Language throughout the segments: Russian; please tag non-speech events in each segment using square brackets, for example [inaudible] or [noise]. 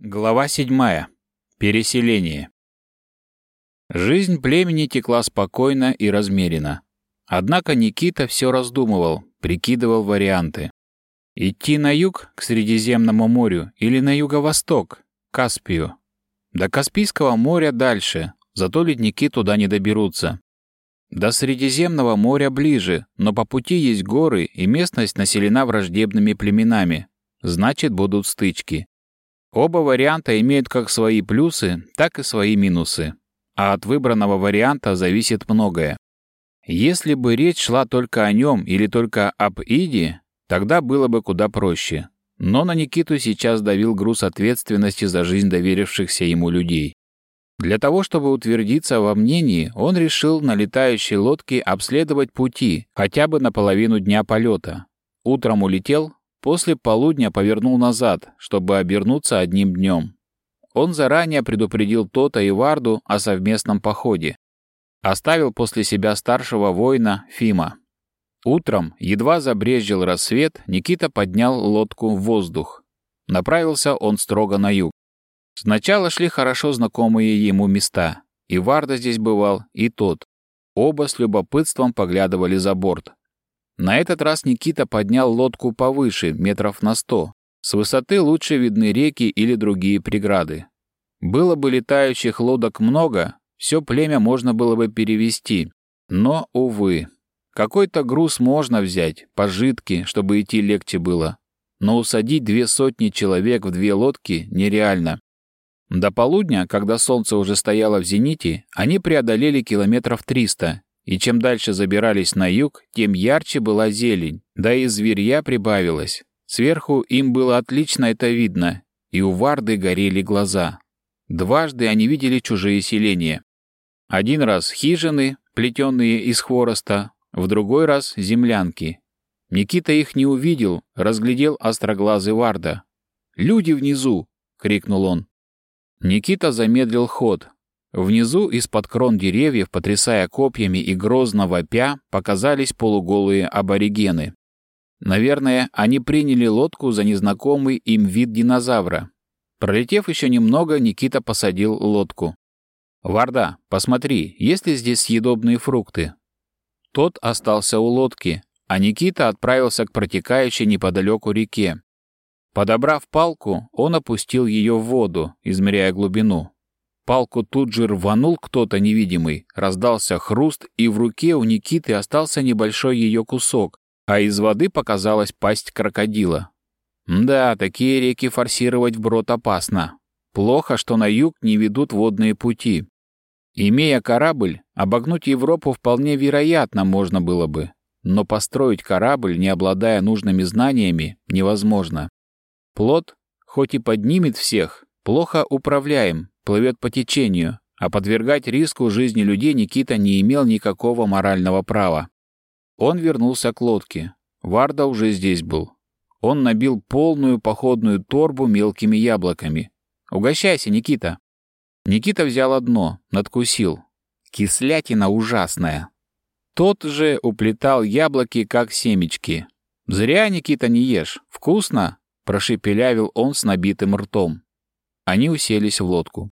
Глава 7. Переселение. Жизнь племени текла спокойно и размеренно. Однако Никита все раздумывал, прикидывал варианты. Идти на юг, к Средиземному морю, или на юго-восток, к Каспию. До Каспийского моря дальше, зато ледники туда не доберутся. До Средиземного моря ближе, но по пути есть горы, и местность населена враждебными племенами. Значит, будут стычки. Оба варианта имеют как свои плюсы, так и свои минусы. А от выбранного варианта зависит многое. Если бы речь шла только о нем или только об Иде, тогда было бы куда проще. Но на Никиту сейчас давил груз ответственности за жизнь доверившихся ему людей. Для того, чтобы утвердиться во мнении, он решил на летающей лодке обследовать пути хотя бы на половину дня полета. Утром улетел, После полудня повернул назад, чтобы обернуться одним днем. Он заранее предупредил Тота и Варду о совместном походе. Оставил после себя старшего воина Фима. Утром, едва забрезжил рассвет, Никита поднял лодку в воздух. Направился он строго на юг. Сначала шли хорошо знакомые ему места. И Варда здесь бывал, и тот. Оба с любопытством поглядывали за борт. На этот раз Никита поднял лодку повыше, метров на сто. С высоты лучше видны реки или другие преграды. Было бы летающих лодок много, все племя можно было бы перевести. Но, увы, какой-то груз можно взять, пожитки, чтобы идти легче было. Но усадить две сотни человек в две лодки нереально. До полудня, когда солнце уже стояло в зените, они преодолели километров триста и чем дальше забирались на юг, тем ярче была зелень, да и зверья прибавилось. Сверху им было отлично это видно, и у Варды горели глаза. Дважды они видели чужие селения. Один раз хижины, плетенные из хвороста, в другой раз землянки. Никита их не увидел, разглядел остроглазый Варда. «Люди внизу!» — крикнул он. Никита замедлил ход, Внизу, из-под крон деревьев, потрясая копьями и грозно вопя, показались полуголые аборигены. Наверное, они приняли лодку за незнакомый им вид динозавра. Пролетев еще немного, Никита посадил лодку. «Варда, посмотри, есть ли здесь съедобные фрукты?» Тот остался у лодки, а Никита отправился к протекающей неподалеку реке. Подобрав палку, он опустил ее в воду, измеряя глубину. Палку тут же рванул кто-то невидимый, раздался хруст, и в руке у Никиты остался небольшой ее кусок, а из воды показалась пасть крокодила. Да, такие реки форсировать вброд опасно. Плохо, что на юг не ведут водные пути. Имея корабль, обогнуть Европу вполне вероятно можно было бы, но построить корабль, не обладая нужными знаниями, невозможно. Плот, хоть и поднимет всех, плохо управляем, плывет по течению, а подвергать риску жизни людей Никита не имел никакого морального права. Он вернулся к лодке. Варда уже здесь был. Он набил полную походную торбу мелкими яблоками. «Угощайся, Никита!» Никита взял одно, надкусил. Кислятина ужасная. Тот же уплетал яблоки, как семечки. «Зря, Никита, не ешь. Вкусно!» — прошепелявил он с набитым ртом. Они уселись в лодку.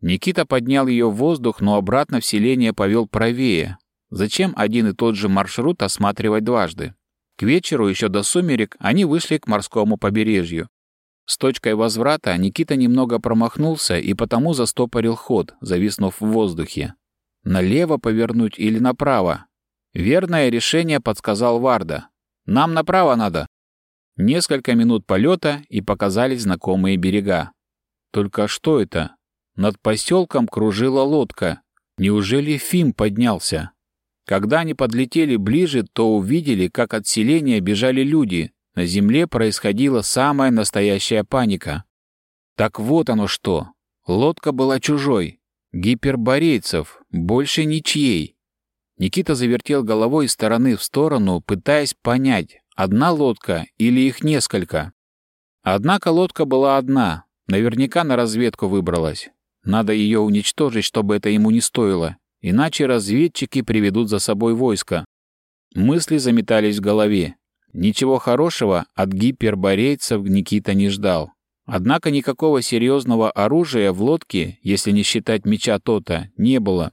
Никита поднял ее в воздух, но обратно в селение повел правее. Зачем один и тот же маршрут осматривать дважды? К вечеру, еще до сумерек, они вышли к морскому побережью. С точкой возврата Никита немного промахнулся и потому застопорил ход, зависнув в воздухе. Налево повернуть или направо? Верное решение подсказал Варда. «Нам направо надо». Несколько минут полета, и показались знакомые берега. Только что это? Над поселком кружила лодка. Неужели Фим поднялся? Когда они подлетели ближе, то увидели, как от селения бежали люди. На земле происходила самая настоящая паника. Так вот оно что. Лодка была чужой. Гиперборейцев, больше ничьей. Никита завертел головой из стороны в сторону, пытаясь понять, одна лодка или их несколько. Однако лодка была одна, наверняка на разведку выбралась. Надо ее уничтожить, чтобы это ему не стоило, иначе разведчики приведут за собой войско. Мысли заметались в голове. Ничего хорошего от гиперборейцев Никита не ждал. Однако никакого серьезного оружия в лодке, если не считать меча Тота, не было.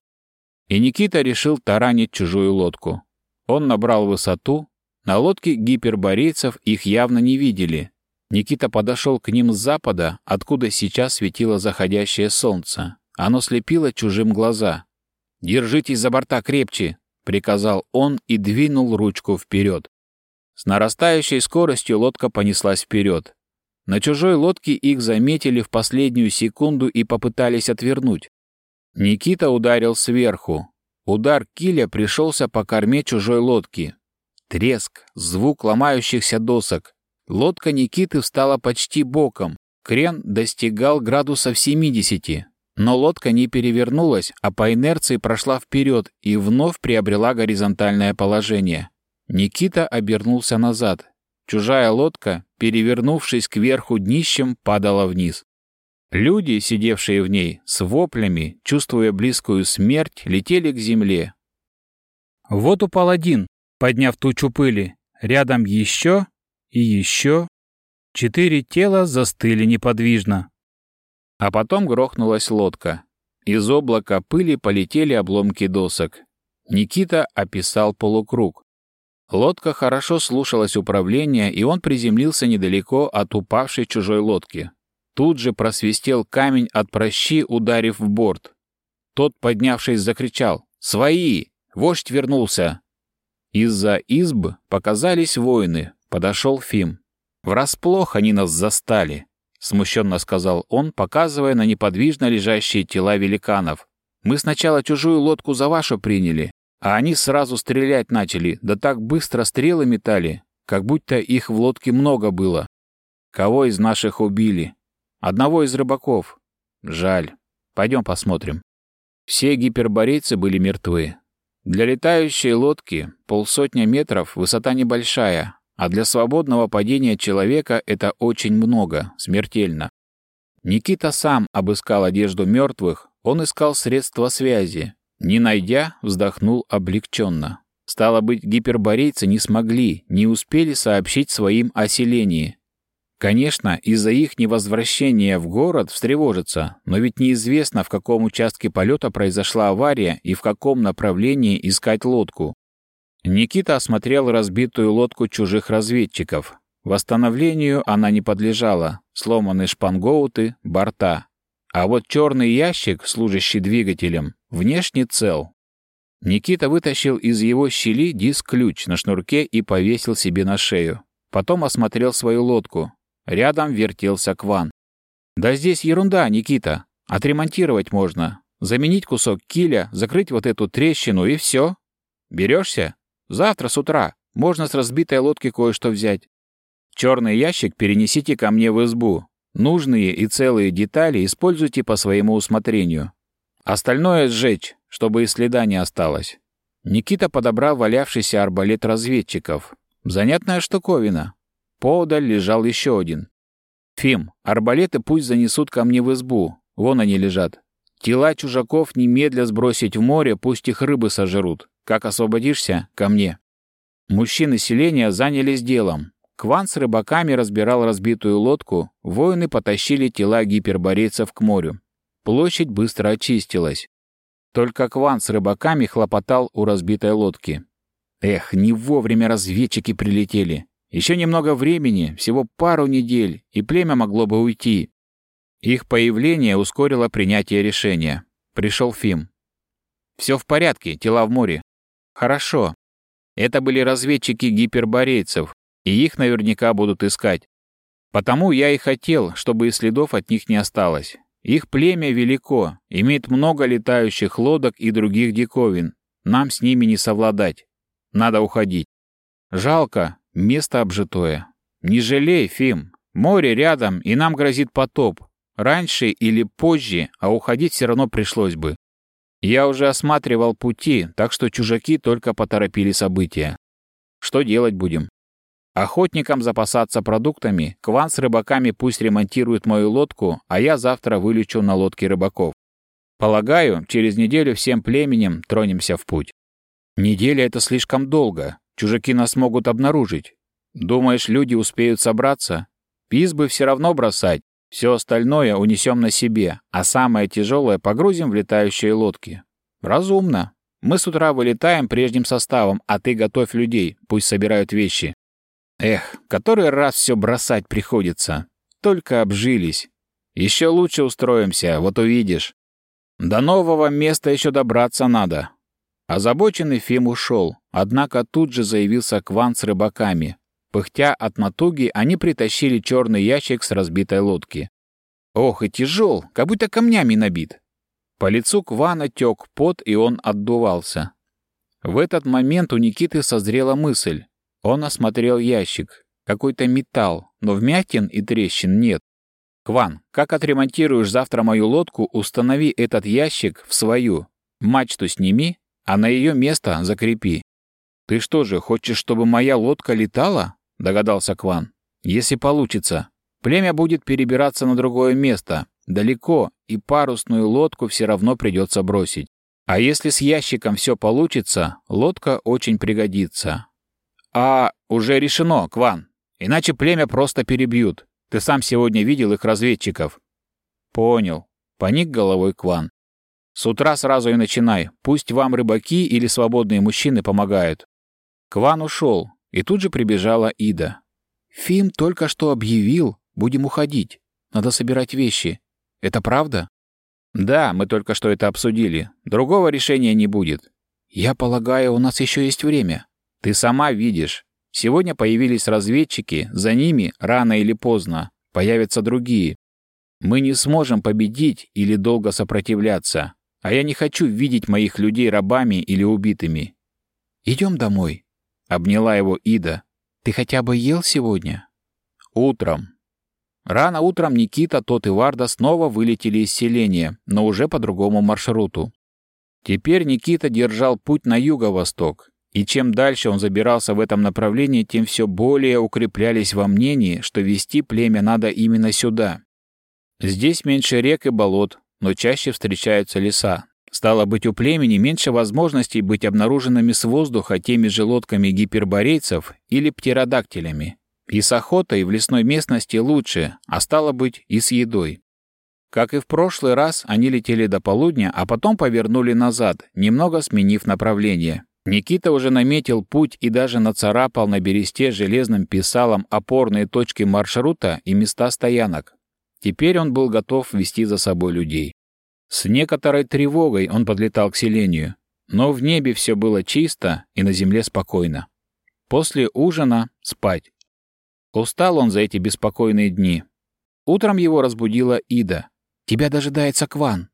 И Никита решил таранить чужую лодку. Он набрал высоту. На лодке гиперборейцев их явно не видели. Никита подошел к ним с запада, откуда сейчас светило заходящее солнце. Оно слепило чужим глаза. «Держитесь за борта крепче!» — приказал он и двинул ручку вперед. С нарастающей скоростью лодка понеслась вперед. На чужой лодке их заметили в последнюю секунду и попытались отвернуть. Никита ударил сверху. Удар киля пришелся по корме чужой лодки. Треск, звук ломающихся досок. Лодка Никиты встала почти боком. Крен достигал градусов 70. Но лодка не перевернулась, а по инерции прошла вперед и вновь приобрела горизонтальное положение. Никита обернулся назад. Чужая лодка, перевернувшись кверху днищем, падала вниз. Люди, сидевшие в ней, с воплями, чувствуя близкую смерть, летели к земле. Вот упал один, подняв тучу пыли. Рядом еще и еще. Четыре тела застыли неподвижно. А потом грохнулась лодка. Из облака пыли полетели обломки досок. Никита описал полукруг. Лодка хорошо слушалась управления, и он приземлился недалеко от упавшей чужой лодки. Тут же просвистел камень от прощи, ударив в борт. Тот, поднявшись, закричал «Свои! Вождь вернулся!» Из-за изб показались воины, подошел Фим. «Врасплох они нас застали», — смущенно сказал он, показывая на неподвижно лежащие тела великанов. «Мы сначала чужую лодку за вашу приняли, а они сразу стрелять начали, да так быстро стрелы метали, как будто их в лодке много было. Кого из наших убили? Одного из рыбаков. Жаль. Пойдем посмотрим. Все гиперборейцы были мертвы. Для летающей лодки полсотня метров высота небольшая, а для свободного падения человека это очень много, смертельно. Никита сам обыскал одежду мертвых, он искал средства связи, не найдя, вздохнул облегченно. Стало быть, гиперборейцы не смогли, не успели сообщить своим о селении. Конечно, из-за их невозвращения в город встревожится, но ведь неизвестно, в каком участке полета произошла авария и в каком направлении искать лодку. Никита осмотрел разбитую лодку чужих разведчиков. Восстановлению она не подлежала, сломаны шпангоуты, борта. А вот черный ящик, служащий двигателем, внешне цел. Никита вытащил из его щели диск-ключ на шнурке и повесил себе на шею. Потом осмотрел свою лодку. Рядом вертелся Кван. «Да здесь ерунда, Никита. Отремонтировать можно. Заменить кусок киля, закрыть вот эту трещину и все. Берешься? Завтра с утра. Можно с разбитой лодки кое-что взять. Черный ящик перенесите ко мне в избу. Нужные и целые детали используйте по своему усмотрению. Остальное сжечь, чтобы и следа не осталось. Никита подобрал валявшийся арбалет разведчиков. Занятная штуковина. Поодаль лежал еще один. «Фим, арбалеты пусть занесут ко мне в избу. Вон они лежат. Тела чужаков немедля сбросить в море, пусть их рыбы сожрут. Как освободишься, ко мне». Мужчины селения занялись делом. Кван с рыбаками разбирал разбитую лодку, воины потащили тела гиперборейцев к морю. Площадь быстро очистилась. Только Кван с рыбаками хлопотал у разбитой лодки. Эх, не вовремя разведчики прилетели. Еще немного времени, всего пару недель, и племя могло бы уйти. Их появление ускорило принятие решения. Пришел Фим. «Все в порядке, тела в море». «Хорошо. Это были разведчики гиперборейцев, и их наверняка будут искать. Потому я и хотел, чтобы и следов от них не осталось. Их племя велико, имеет много летающих лодок и других диковин. Нам с ними не совладать. Надо уходить. Жалко, место обжитое. Не жалей, Фим. Море рядом, и нам грозит потоп. Раньше или позже, а уходить все равно пришлось бы. Я уже осматривал пути, так что чужаки только поторопили события. Что делать будем? Охотникам запасаться продуктами, Кван с рыбаками пусть ремонтирует мою лодку, а я завтра вылечу на лодке рыбаков. Полагаю, через неделю всем племенем тронемся в путь. Неделя — это слишком долго. Чужаки нас могут обнаружить. Думаешь, люди успеют собраться? Избы все равно бросать. Все остальное унесем на себе, а самое тяжелое погрузим в летающие лодки. Разумно. Мы с утра вылетаем прежним составом, а ты готовь людей, пусть собирают вещи. Эх, который раз все бросать приходится. Только обжились. Еще лучше устроимся, вот увидишь. До нового места еще добраться надо. Озабоченный Фим ушел, однако тут же заявился Кван с рыбаками. Пыхтя от натуги, они притащили черный ящик с разбитой лодки. Ох, и тяжел, как будто камнями набит. По лицу Квана тек пот, и он отдувался. В этот момент у Никиты созрела мысль. Он осмотрел ящик. Какой-то металл, но вмятин и трещин нет. «Кван, как отремонтируешь завтра мою лодку, установи этот ящик в свою. Мачту сними, а на ее место закрепи». «Ты что же, хочешь, чтобы моя лодка летала?» — догадался Кван. «Если получится. Племя будет перебираться на другое место, далеко, и парусную лодку все равно придется бросить. А если с ящиком все получится, лодка очень пригодится. А уже решено, Кван. Иначе племя просто перебьют. Ты сам сегодня видел их разведчиков. Понял. Поник головой Кван. С утра сразу и начинай. Пусть вам рыбаки или свободные мужчины помогают. Кван ушел, и тут же прибежала Ида. Фим только что объявил, будем уходить. Надо собирать вещи. Это правда? Да, мы только что это обсудили. Другого решения не будет. Я полагаю, у нас еще есть время. Ты сама видишь. Сегодня появились разведчики, за ними, рано или поздно, появятся другие. Мы не сможем победить или долго сопротивляться, а я не хочу видеть моих людей рабами или убитыми. Идем домой, — обняла его Ида. Ты хотя бы ел сегодня? Утром. Рано утром Никита, тот и Варда снова вылетели из селения, но уже по другому маршруту. Теперь Никита держал путь на юго-восток, и чем дальше он забирался в этом направлении, тем все более укреплялись во мнении, что вести племя надо именно сюда. Здесь меньше рек и болот, но чаще встречаются леса. Стало быть, у племени меньше возможностей быть обнаруженными с воздуха теми же лодками гиперборейцев или птеродактилями. И с охотой в лесной местности лучше, а стало быть, и с едой. Как и в прошлый раз, они летели до полудня, а потом повернули назад, немного сменив направление. Никита уже наметил путь и даже нацарапал на бересте железным писалом опорные точки маршрута и места стоянок. Теперь он был готов вести за собой людей. С некоторой тревогой он подлетал к селению, но в небе все было чисто и на земле спокойно. После ужина — спать. Устал он за эти беспокойные дни. Утром его разбудила Ида. «Тебя дожидается Кван».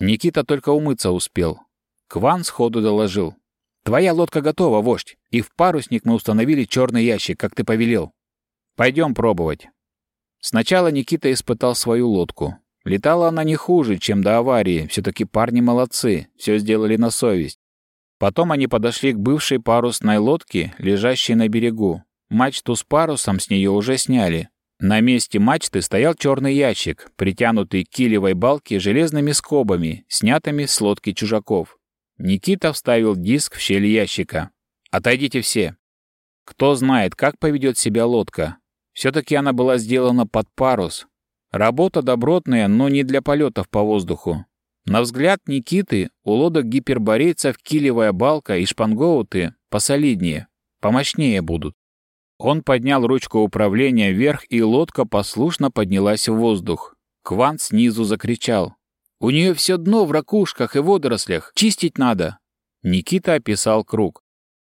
Никита только умыться успел. Кван сходу доложил. «Твоя лодка готова, вождь, и в парусник мы установили черный ящик, как ты повелел. Пойдем пробовать». Сначала Никита испытал свою лодку. Летала она не хуже, чем до аварии, все-таки парни молодцы, все сделали на совесть. Потом они подошли к бывшей парусной лодке, лежащей на берегу. Мачту с парусом с нее уже сняли. На месте мачты стоял черный ящик, притянутый к килевой балке железными скобами, снятыми с лодки чужаков. Никита вставил диск в щель ящика. «Отойдите все!» Кто знает, как поведет себя лодка. Все-таки она была сделана под парус. Работа добротная, но не для полетов по воздуху. На взгляд Никиты, у лодок гиперборейцев килевая балка и шпангоуты посолиднее, помощнее будут. Он поднял ручку управления вверх, и лодка послушно поднялась в воздух. Квант снизу закричал. У нее все дно в ракушках и водорослях. Чистить надо. Никита описал круг.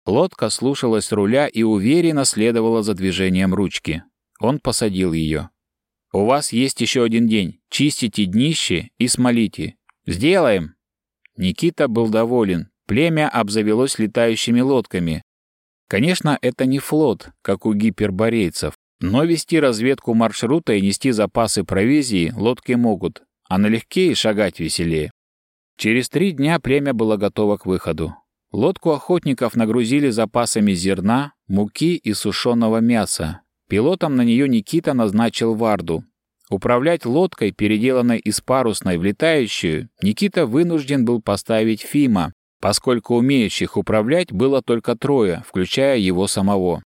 Лодка слушалась руля и уверенно следовала за движением ручки. Он посадил ее. «У вас есть еще один день. Чистите днище и смолите. Сделаем!» Никита был доволен. Племя обзавелось летающими лодками. Конечно, это не флот, как у гиперборейцев, но вести разведку маршрута и нести запасы провизии лодки могут а налегке и шагать веселее. Через три дня племя было готово к выходу. Лодку охотников нагрузили запасами зерна, муки и сушеного мяса. Пилотом на нее Никита назначил Варду. Управлять лодкой, переделанной из парусной в летающую, Никита вынужден был поставить Фима, поскольку умеющих управлять было только трое, включая его самого.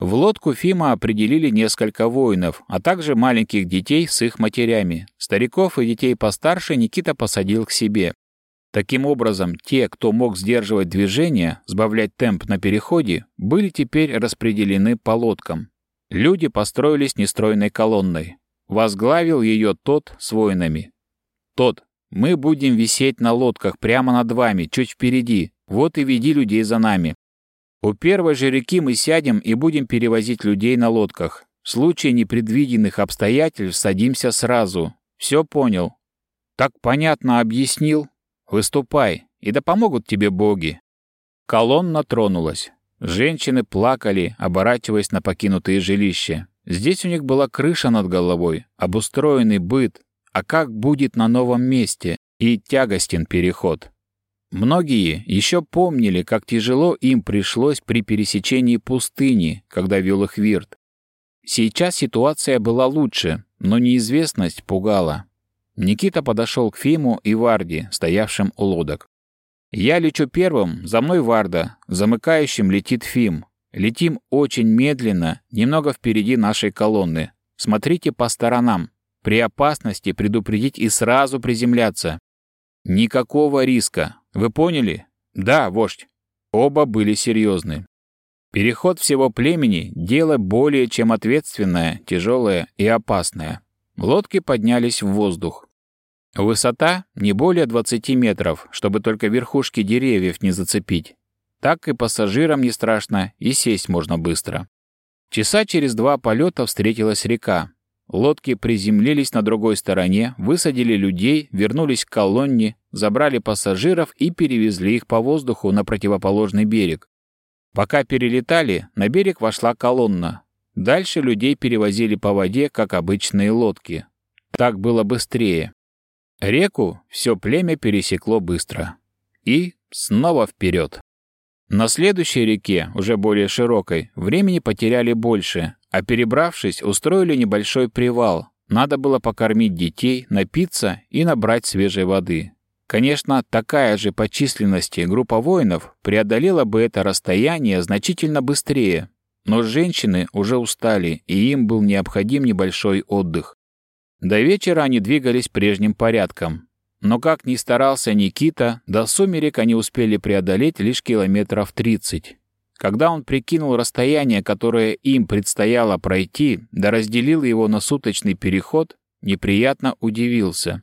В лодку Фима определили несколько воинов, а также маленьких детей с их матерями. Стариков и детей постарше Никита посадил к себе. Таким образом, те, кто мог сдерживать движение, сбавлять темп на переходе, были теперь распределены по лодкам. Люди построились нестройной колонной. Возглавил ее тот с воинами. «Тот, мы будем висеть на лодках прямо над вами, чуть впереди. Вот и веди людей за нами. У первой же реки мы сядем и будем перевозить людей на лодках. В случае непредвиденных обстоятельств садимся сразу. Все понял? Так понятно объяснил? Выступай, и да помогут тебе боги. Колонна тронулась. Женщины плакали, оборачиваясь на покинутые жилища. Здесь у них была крыша над головой, обустроенный быт, а как будет на новом месте и тягостен переход. Многие еще помнили, как тяжело им пришлось при пересечении пустыни, когда вел их Вирт. Сейчас ситуация была лучше, но неизвестность пугала. Никита подошел к Фиму и Варде, стоявшим у лодок. «Я лечу первым, за мной Варда, замыкающим летит Фим. Летим очень медленно, немного впереди нашей колонны. Смотрите по сторонам. При опасности предупредить и сразу приземляться. Никакого риска, вы поняли? Да, вождь. Оба были серьезны. Переход всего племени — дело более чем ответственное, тяжелое и опасное. Лодки поднялись в воздух. Высота не более 20 метров, чтобы только верхушки деревьев не зацепить. Так и пассажирам не страшно, и сесть можно быстро. Часа через два полета встретилась река. Лодки приземлились на другой стороне, высадили людей, вернулись к колонне, забрали пассажиров и перевезли их по воздуху на противоположный берег. Пока перелетали, на берег вошла колонна. Дальше людей перевозили по воде, как обычные лодки. Так было быстрее. Реку все племя пересекло быстро. И снова вперед. На следующей реке, уже более широкой, времени потеряли больше, а перебравшись, устроили небольшой привал. Надо было покормить детей, напиться и набрать свежей воды. Конечно, такая же по численности группа воинов преодолела бы это расстояние значительно быстрее, но женщины уже устали, и им был необходим небольшой отдых. До вечера они двигались прежним порядком. Но как ни старался Никита, до сумерек они успели преодолеть лишь километров 30. Когда он прикинул расстояние, которое им предстояло пройти, да разделил его на суточный переход, неприятно удивился.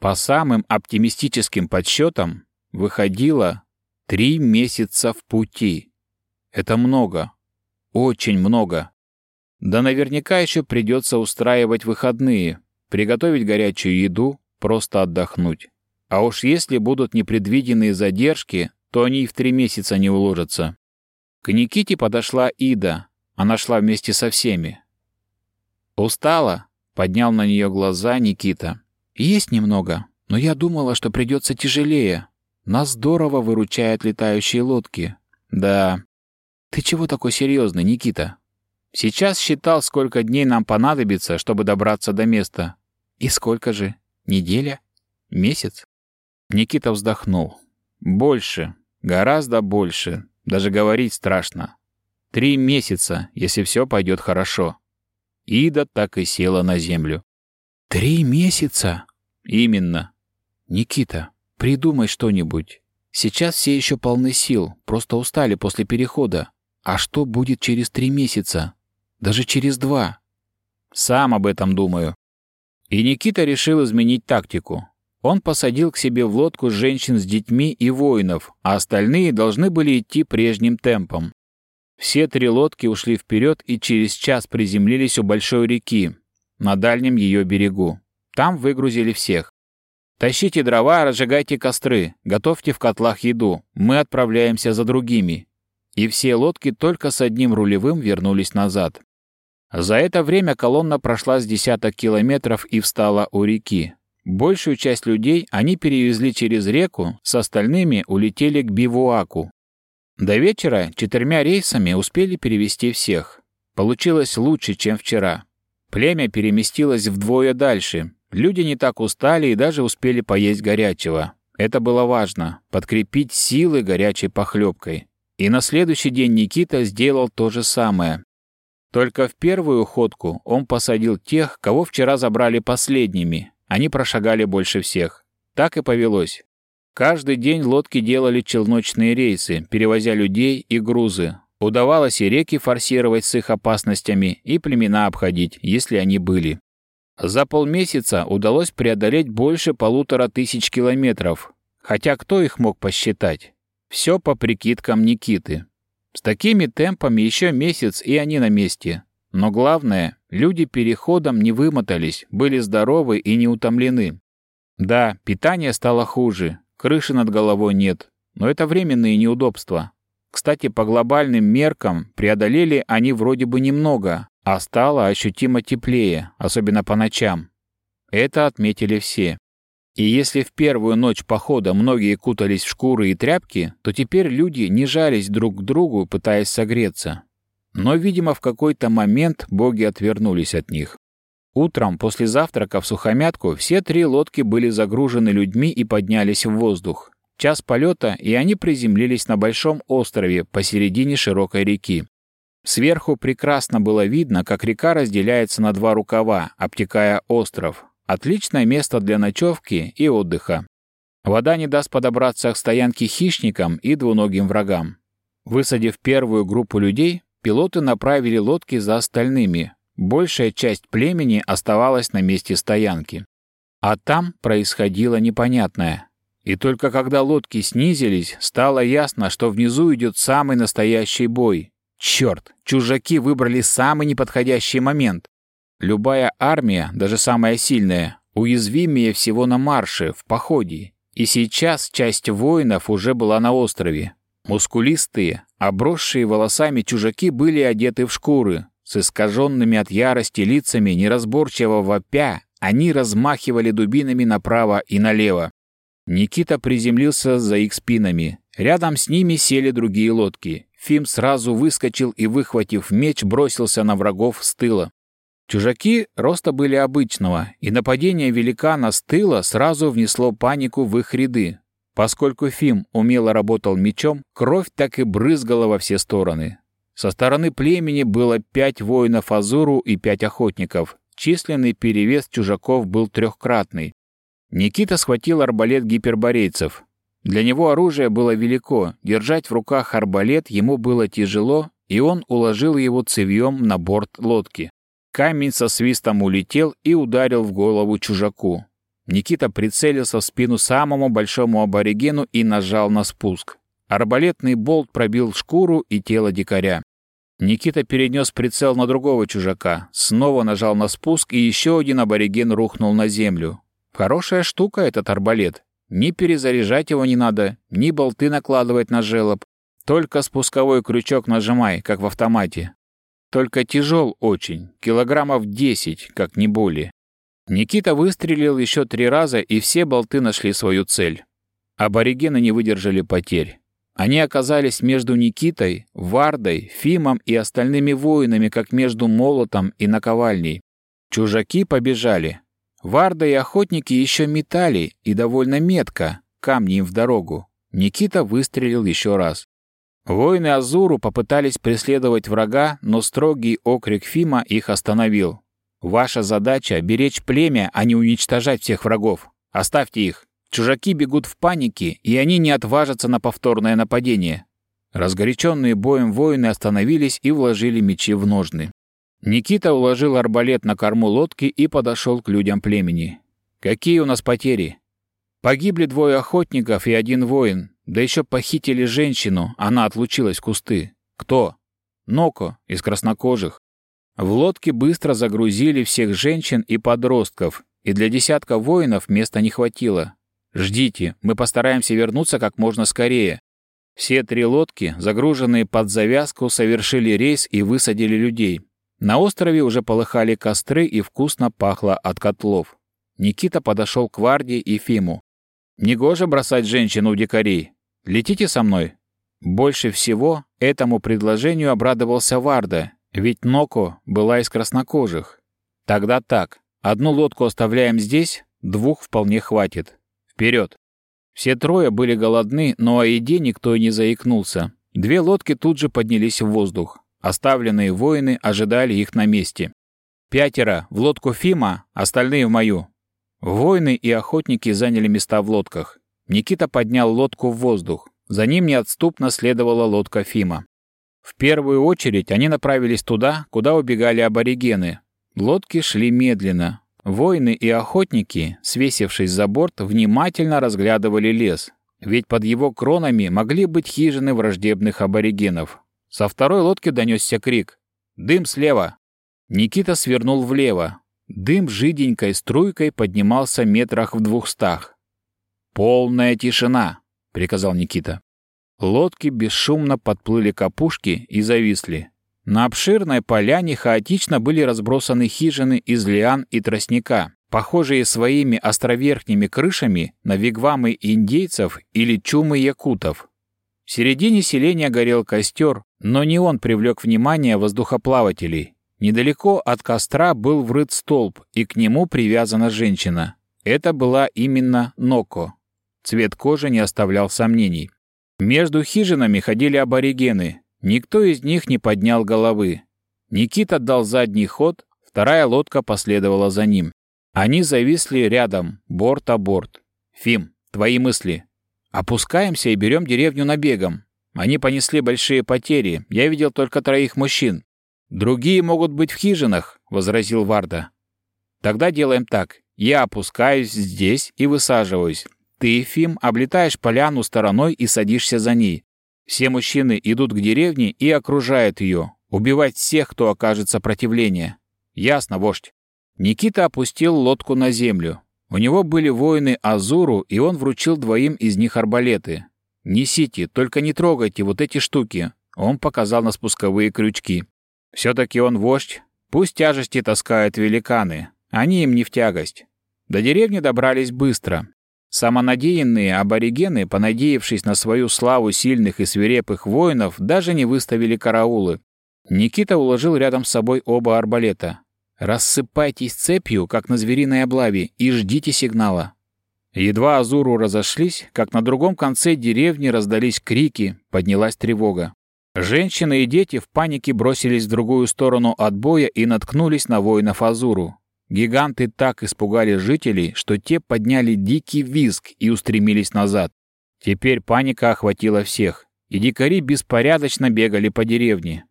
По самым оптимистическим подсчетам, выходило три месяца в пути. Это много. Очень много. Да наверняка еще придется устраивать выходные, приготовить горячую еду, просто отдохнуть. А уж если будут непредвиденные задержки, то они и в три месяца не уложатся. К Никите подошла Ида. Она шла вместе со всеми. «Устала?» — поднял на нее глаза Никита. «Есть немного, но я думала, что придется тяжелее. Нас здорово выручают летающие лодки. Да. Ты чего такой серьезный, Никита? Сейчас считал, сколько дней нам понадобится, чтобы добраться до места. И сколько же? Неделя? Месяц?» Никита вздохнул. «Больше. Гораздо больше. Даже говорить страшно. Три месяца, если все пойдет хорошо». Ида так и села на землю. «Три месяца?» «Именно. Никита, придумай что-нибудь. Сейчас все еще полны сил, просто устали после перехода. А что будет через три месяца? Даже через два?» «Сам об этом думаю». И Никита решил изменить тактику. Он посадил к себе в лодку женщин с детьми и воинов, а остальные должны были идти прежним темпом. Все три лодки ушли вперед и через час приземлились у большой реки, на дальнем ее берегу. Там выгрузили всех. «Тащите дрова, разжигайте костры, готовьте в котлах еду. Мы отправляемся за другими». И все лодки только с одним рулевым вернулись назад. За это время колонна прошла с десяток километров и встала у реки. Большую часть людей они перевезли через реку, с остальными улетели к бивуаку. До вечера четырьмя рейсами успели перевести всех. Получилось лучше, чем вчера. Племя переместилось вдвое дальше. Люди не так устали и даже успели поесть горячего. Это было важно — подкрепить силы горячей похлебкой. И на следующий день Никита сделал то же самое. Только в первую ходку он посадил тех, кого вчера забрали последними. Они прошагали больше всех. Так и повелось. Каждый день лодки делали челночные рейсы, перевозя людей и грузы. Удавалось и реки форсировать с их опасностями, и племена обходить, если они были. За полмесяца удалось преодолеть больше полутора тысяч километров, хотя кто их мог посчитать? Все по прикидкам Никиты. С такими темпами еще месяц, и они на месте. Но главное, люди переходом не вымотались, были здоровы и не утомлены. Да, питание стало хуже, крыши над головой нет, но это временные неудобства. Кстати, по глобальным меркам преодолели они вроде бы немного, а стало ощутимо теплее, особенно по ночам. Это отметили все. И если в первую ночь похода многие кутались в шкуры и тряпки, то теперь люди не жались друг к другу, пытаясь согреться. Но, видимо, в какой-то момент боги отвернулись от них. Утром после завтрака в сухомятку все три лодки были загружены людьми и поднялись в воздух. Час полета, и они приземлились на большом острове посередине широкой реки. Сверху прекрасно было видно, как река разделяется на два рукава, обтекая остров, Отличное место для ночевки и отдыха. Вода не даст подобраться к стоянке хищникам и двуногим врагам. Высадив первую группу людей, пилоты направили лодки за остальными. Большая часть племени оставалась на месте стоянки. А там происходило непонятное. И только когда лодки снизились, стало ясно, что внизу идет самый настоящий бой. Черт, чужаки выбрали самый неподходящий момент. Любая армия, даже самая сильная, уязвимее всего на марше, в походе. И сейчас часть воинов уже была на острове. Мускулистые, обросшие волосами чужаки были одеты в шкуры. С искаженными от ярости лицами неразборчивого вопя они размахивали дубинами направо и налево. Никита приземлился за их спинами. Рядом с ними сели другие лодки. Фим сразу выскочил и, выхватив меч, бросился на врагов с тыла. Чужаки роста были обычного, и нападение великана с тыла сразу внесло панику в их ряды. Поскольку Фим умело работал мечом, кровь так и брызгала во все стороны. Со стороны племени было пять воинов Азуру и пять охотников. Численный перевес чужаков был трехкратный. Никита схватил арбалет гиперборейцев. Для него оружие было велико, держать в руках арбалет ему было тяжело, и он уложил его цевьем на борт лодки. Камень со свистом улетел и ударил в голову чужаку. Никита прицелился в спину самому большому аборигену и нажал на спуск. Арбалетный болт пробил шкуру и тело дикаря. Никита перенес прицел на другого чужака, снова нажал на спуск, и еще один абориген рухнул на землю. Хорошая штука этот арбалет. Ни перезаряжать его не надо, ни болты накладывать на желоб. Только спусковой крючок нажимай, как в автомате. Только тяжел очень, килограммов десять, как не более. Никита выстрелил еще три раза, и все болты нашли свою цель. Аборигены не выдержали потерь. Они оказались между Никитой, Вардой, Фимом и остальными воинами, как между молотом и наковальней. Чужаки побежали. Варда и охотники еще метали, и довольно метко, камни им в дорогу. Никита выстрелил еще раз. Воины Азуру попытались преследовать врага, но строгий окрик Фима их остановил. «Ваша задача — беречь племя, а не уничтожать всех врагов. Оставьте их. Чужаки бегут в панике, и они не отважатся на повторное нападение». Разгоряченные боем воины остановились и вложили мечи в ножны. Никита уложил арбалет на корму лодки и подошел к людям племени. «Какие у нас потери?» «Погибли двое охотников и один воин. Да еще похитили женщину, она отлучилась в кусты. Кто? Ноко, из краснокожих. В лодке быстро загрузили всех женщин и подростков, и для десятка воинов места не хватило. Ждите, мы постараемся вернуться как можно скорее. Все три лодки, загруженные под завязку, совершили рейс и высадили людей. На острове уже полыхали костры и вкусно пахло от котлов. Никита подошел к Варде и Фиму. «Негоже бросать женщину у дикарей. Летите со мной». Больше всего этому предложению обрадовался Варда, ведь Ноко была из краснокожих. Тогда так, одну лодку оставляем здесь, двух вполне хватит. Вперед! Все трое были голодны, но о еде никто и не заикнулся. Две лодки тут же поднялись в воздух. Оставленные воины ожидали их на месте. Пятеро в лодку Фима, остальные в мою. Воины и охотники заняли места в лодках. Никита поднял лодку в воздух. За ним неотступно следовала лодка Фима. В первую очередь они направились туда, куда убегали аборигены. Лодки шли медленно. Воины и охотники, свесившись за борт, внимательно разглядывали лес, ведь под его кронами могли быть хижины враждебных аборигенов. Со второй лодки донесся крик «Дым слева!». Никита свернул влево. Дым жиденькой струйкой поднимался метрах в двухстах. «Полная тишина!» — приказал Никита. Лодки бесшумно подплыли к опушке и зависли. На обширной поляне хаотично были разбросаны хижины из лиан и тростника, похожие своими островерхними крышами на вигвамы индейцев или чумы якутов. В середине селения горел костер, но не он привлек внимание воздухоплавателей. Недалеко от костра был врыт столб, и к нему привязана женщина. Это была именно Ноко. Цвет кожи не оставлял сомнений. Между хижинами ходили аборигены. Никто из них не поднял головы. Никита дал задний ход, вторая лодка последовала за ним. Они зависли рядом, борт о борт. «Фим, твои мысли?» «Опускаемся и берем деревню набегом. Они понесли большие потери. Я видел только троих мужчин. Другие могут быть в хижинах», — возразил Варда. «Тогда делаем так. Я опускаюсь здесь и высаживаюсь. Ты, Фим, облетаешь поляну стороной и садишься за ней. Все мужчины идут к деревне и окружают ее. Убивать всех, кто окажет сопротивление. Ясно, вождь. Никита опустил лодку на землю. У него были воины Азуру, и он вручил двоим из них арбалеты. «Несите, только не трогайте вот эти штуки». Он показал на спусковые крючки. Все-таки он вождь. Пусть тяжести таскают великаны. Они им не в тягость. До деревни добрались быстро. Самонадеянные аборигены, понадеявшись на свою славу сильных и свирепых воинов, даже не выставили караулы. Никита уложил рядом с собой оба арбалета. «Рассыпайтесь цепью, как на звериной облаве, и ждите сигнала». Едва Азуру разошлись, как на другом конце деревни раздались крики, поднялась тревога. Женщины и дети в панике бросились в другую сторону от боя и наткнулись на воинов Азуру. Гиганты так испугали жителей, что те подняли дикий визг и устремились назад. Теперь паника охватила всех, и дикари беспорядочно бегали по деревне.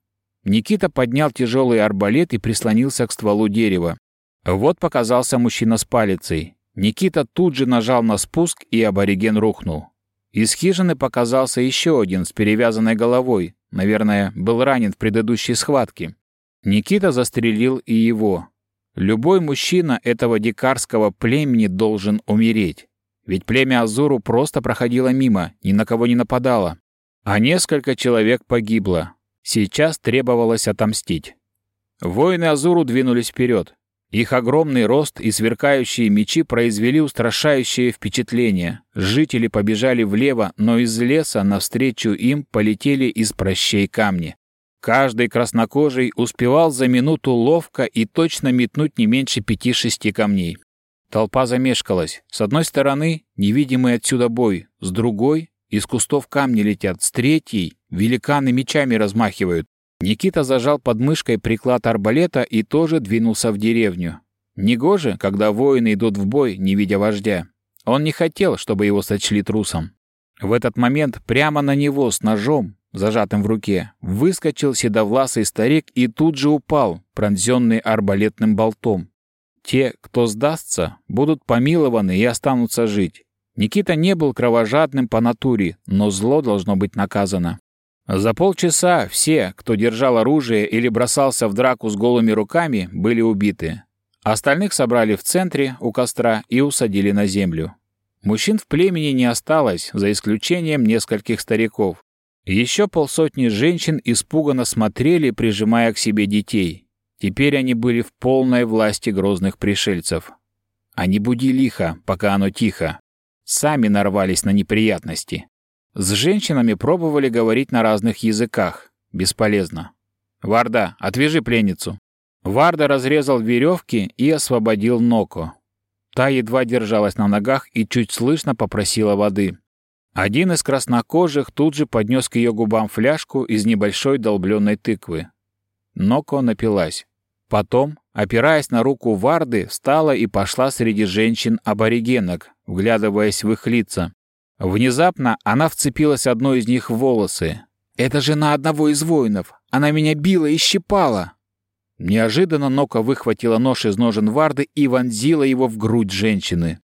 Никита поднял тяжелый арбалет и прислонился к стволу дерева. Вот показался мужчина с палицей. Никита тут же нажал на спуск, и абориген рухнул. Из хижины показался еще один с перевязанной головой. Наверное, был ранен в предыдущей схватке. Никита застрелил и его. Любой мужчина этого дикарского племени должен умереть. Ведь племя Азуру просто проходило мимо, ни на кого не нападало. А несколько человек погибло. Сейчас требовалось отомстить. Воины Азуру двинулись вперед. Их огромный рост и сверкающие мечи произвели устрашающее впечатление. Жители побежали влево, но из леса навстречу им полетели из прощей камни. Каждый краснокожий успевал за минуту ловко и точно метнуть не меньше пяти-шести камней. Толпа замешкалась. С одной стороны — невидимый отсюда бой, с другой — из кустов камни летят, с третьей — великаны мечами размахивают. Никита зажал под мышкой приклад арбалета и тоже двинулся в деревню. Негоже, когда воины идут в бой, не видя вождя. Он не хотел, чтобы его сочли трусом. В этот момент прямо на него с ножом зажатым в руке, выскочил седовласый старик и тут же упал, пронзенный арбалетным болтом. Те, кто сдастся, будут помилованы и останутся жить. Никита не был кровожадным по натуре, но зло должно быть наказано. За полчаса все, кто держал оружие или бросался в драку с голыми руками, были убиты. Остальных собрали в центре, у костра, и усадили на землю. Мужчин в племени не осталось, за исключением нескольких стариков. Еще полсотни женщин испуганно смотрели, прижимая к себе детей. Теперь они были в полной власти грозных пришельцев. Они буди лихо, пока оно тихо. Сами нарвались на неприятности. С женщинами пробовали говорить на разных языках. Бесполезно. «Варда, отвяжи пленницу». Варда разрезал веревки и освободил Ноко. Та едва держалась на ногах и чуть слышно попросила воды. Один из краснокожих тут же поднес к ее губам фляжку из небольшой долбленной тыквы. Ноко напилась. Потом, опираясь на руку Варды, встала и пошла среди женщин-аборигенок, вглядываясь в их лица. Внезапно она вцепилась одной из них в волосы. «Это жена одного из воинов. Она меня била и щипала!» Неожиданно Нока выхватила нож из ножен Варды и вонзила его в грудь женщины.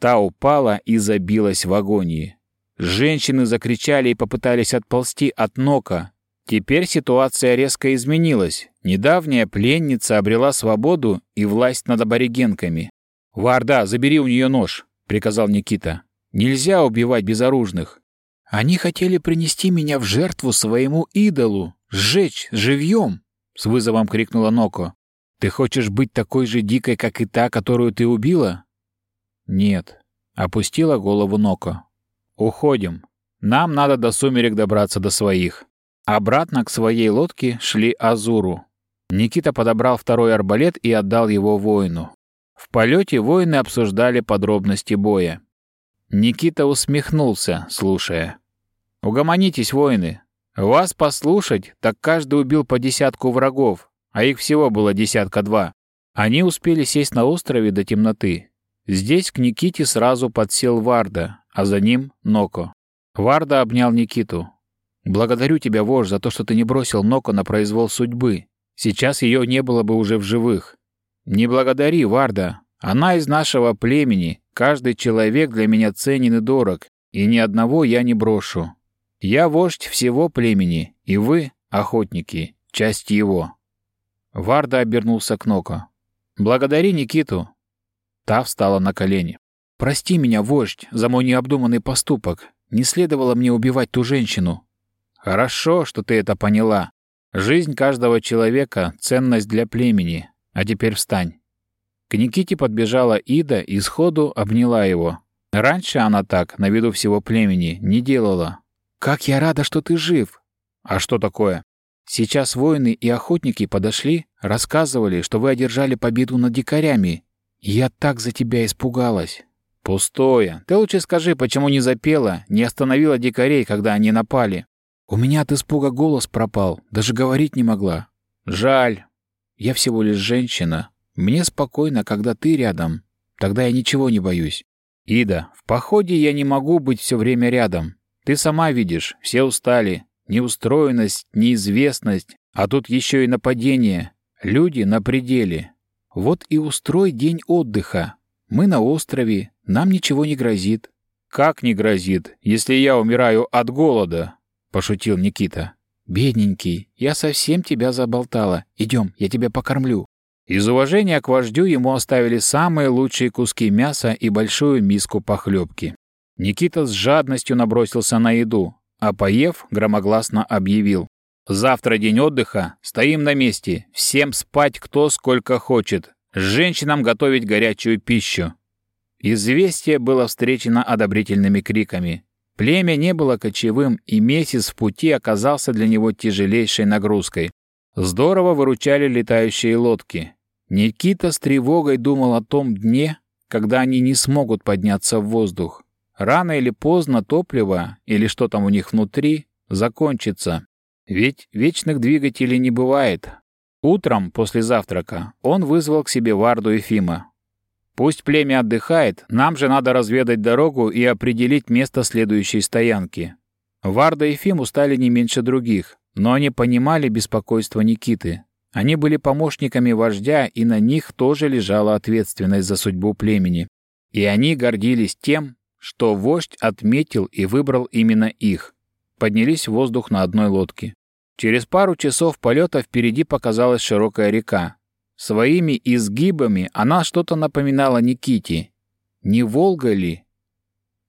Та упала и забилась в агонии. Женщины закричали и попытались отползти от Нока, Теперь ситуация резко изменилась. Недавняя пленница обрела свободу и власть над аборигенками. «Варда, забери у нее нож», — приказал Никита. «Нельзя убивать безоружных». «Они хотели принести меня в жертву своему идолу, сжечь живьем», — с вызовом крикнула Ноко. «Ты хочешь быть такой же дикой, как и та, которую ты убила?» «Нет», — опустила голову Ноко. «Уходим. Нам надо до сумерек добраться до своих». Обратно к своей лодке шли Азуру. Никита подобрал второй арбалет и отдал его воину. В полете воины обсуждали подробности боя. Никита усмехнулся, слушая. «Угомонитесь, воины. Вас послушать, так каждый убил по десятку врагов, а их всего было десятка два. Они успели сесть на острове до темноты. Здесь к Никите сразу подсел Варда, а за ним Ноко. Варда обнял Никиту. Благодарю тебя, вождь, за то, что ты не бросил Ноко на произвол судьбы. Сейчас ее не было бы уже в живых. Не благодари, Варда. Она из нашего племени. Каждый человек для меня ценен и дорог, и ни одного я не брошу. Я вождь всего племени, и вы, охотники, часть его». Варда обернулся к Ноко. «Благодари Никиту». Та встала на колени. «Прости меня, вождь, за мой необдуманный поступок. Не следовало мне убивать ту женщину. Хорошо, что ты это поняла. Жизнь каждого человека — ценность для племени. А теперь встань. К Никите подбежала Ида и сходу обняла его. Раньше она так, на виду всего племени, не делала. «Как я рада, что ты жив!» «А что такое?» «Сейчас воины и охотники подошли, рассказывали, что вы одержали победу над дикарями. Я так за тебя испугалась». «Пустое. Ты лучше скажи, почему не запела, не остановила дикарей, когда они напали?» У меня от испуга голос пропал, даже говорить не могла. Жаль. Я всего лишь женщина. Мне спокойно, когда ты рядом. Тогда я ничего не боюсь. Ида, в походе я не могу быть все время рядом. Ты сама видишь, все устали. Неустроенность, неизвестность, а тут еще и нападение. Люди на пределе. Вот и устрой день отдыха. Мы на острове, нам ничего не грозит. Как не грозит, если я умираю от голода? пошутил Никита. «Бедненький, я совсем тебя заболтала. Идем, я тебя покормлю». Из уважения к вождю ему оставили самые лучшие куски мяса и большую миску похлебки. Никита с жадностью набросился на еду, а поев, громогласно объявил. «Завтра день отдыха, стоим на месте, всем спать кто сколько хочет, женщинам готовить горячую пищу». Известие было встречено одобрительными криками. Племя не было кочевым, и месяц в пути оказался для него тяжелейшей нагрузкой. Здорово выручали летающие лодки. Никита с тревогой думал о том дне, когда они не смогут подняться в воздух. Рано или поздно топливо, или что там у них внутри, закончится. Ведь вечных двигателей не бывает. Утром, после завтрака, он вызвал к себе Варду и Фима. Пусть племя отдыхает, нам же надо разведать дорогу и определить место следующей стоянки. Варда и Фим устали не меньше других, но они понимали беспокойство Никиты. Они были помощниками вождя, и на них тоже лежала ответственность за судьбу племени. И они гордились тем, что вождь отметил и выбрал именно их. Поднялись в воздух на одной лодке. Через пару часов полета впереди показалась широкая река, Своими изгибами она что-то напоминала Никите. Не Волга ли?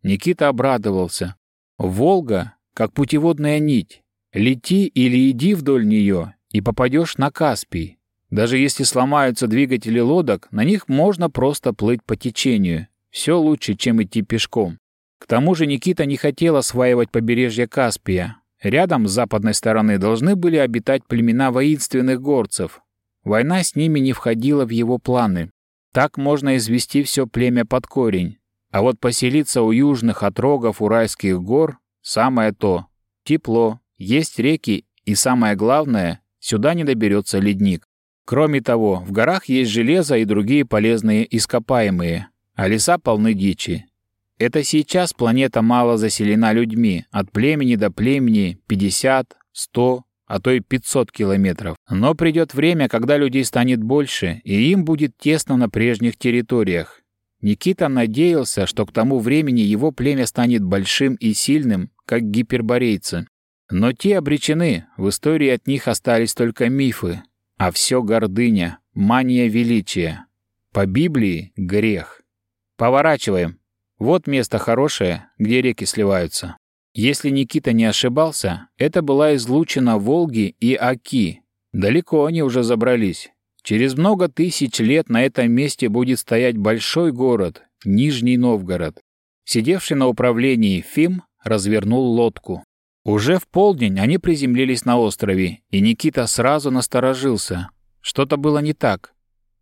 Никита обрадовался. Волга, как путеводная нить. Лети или иди вдоль нее, и попадешь на Каспий. Даже если сломаются двигатели лодок, на них можно просто плыть по течению. Все лучше, чем идти пешком. К тому же Никита не хотел осваивать побережье Каспия. Рядом с западной стороны должны были обитать племена воинственных горцев, Война с ними не входила в его планы. Так можно извести все племя под корень. А вот поселиться у южных отрогов Уральских гор – самое то. Тепло, есть реки и, самое главное, сюда не доберется ледник. Кроме того, в горах есть железо и другие полезные ископаемые, а леса полны дичи. Это сейчас планета мало заселена людьми, от племени до племени 50, 100, а то и 500 километров. Но придет время, когда людей станет больше, и им будет тесно на прежних территориях. Никита надеялся, что к тому времени его племя станет большим и сильным, как гиперборейцы. Но те обречены, в истории от них остались только мифы, а все гордыня, мания величия. По Библии — грех. Поворачиваем. Вот место хорошее, где реки сливаются. Если Никита не ошибался, это была излучина Волги и Оки. Далеко они уже забрались. Через много тысяч лет на этом месте будет стоять большой город, Нижний Новгород. Сидевший на управлении Фим развернул лодку. Уже в полдень они приземлились на острове, и Никита сразу насторожился. Что-то было не так.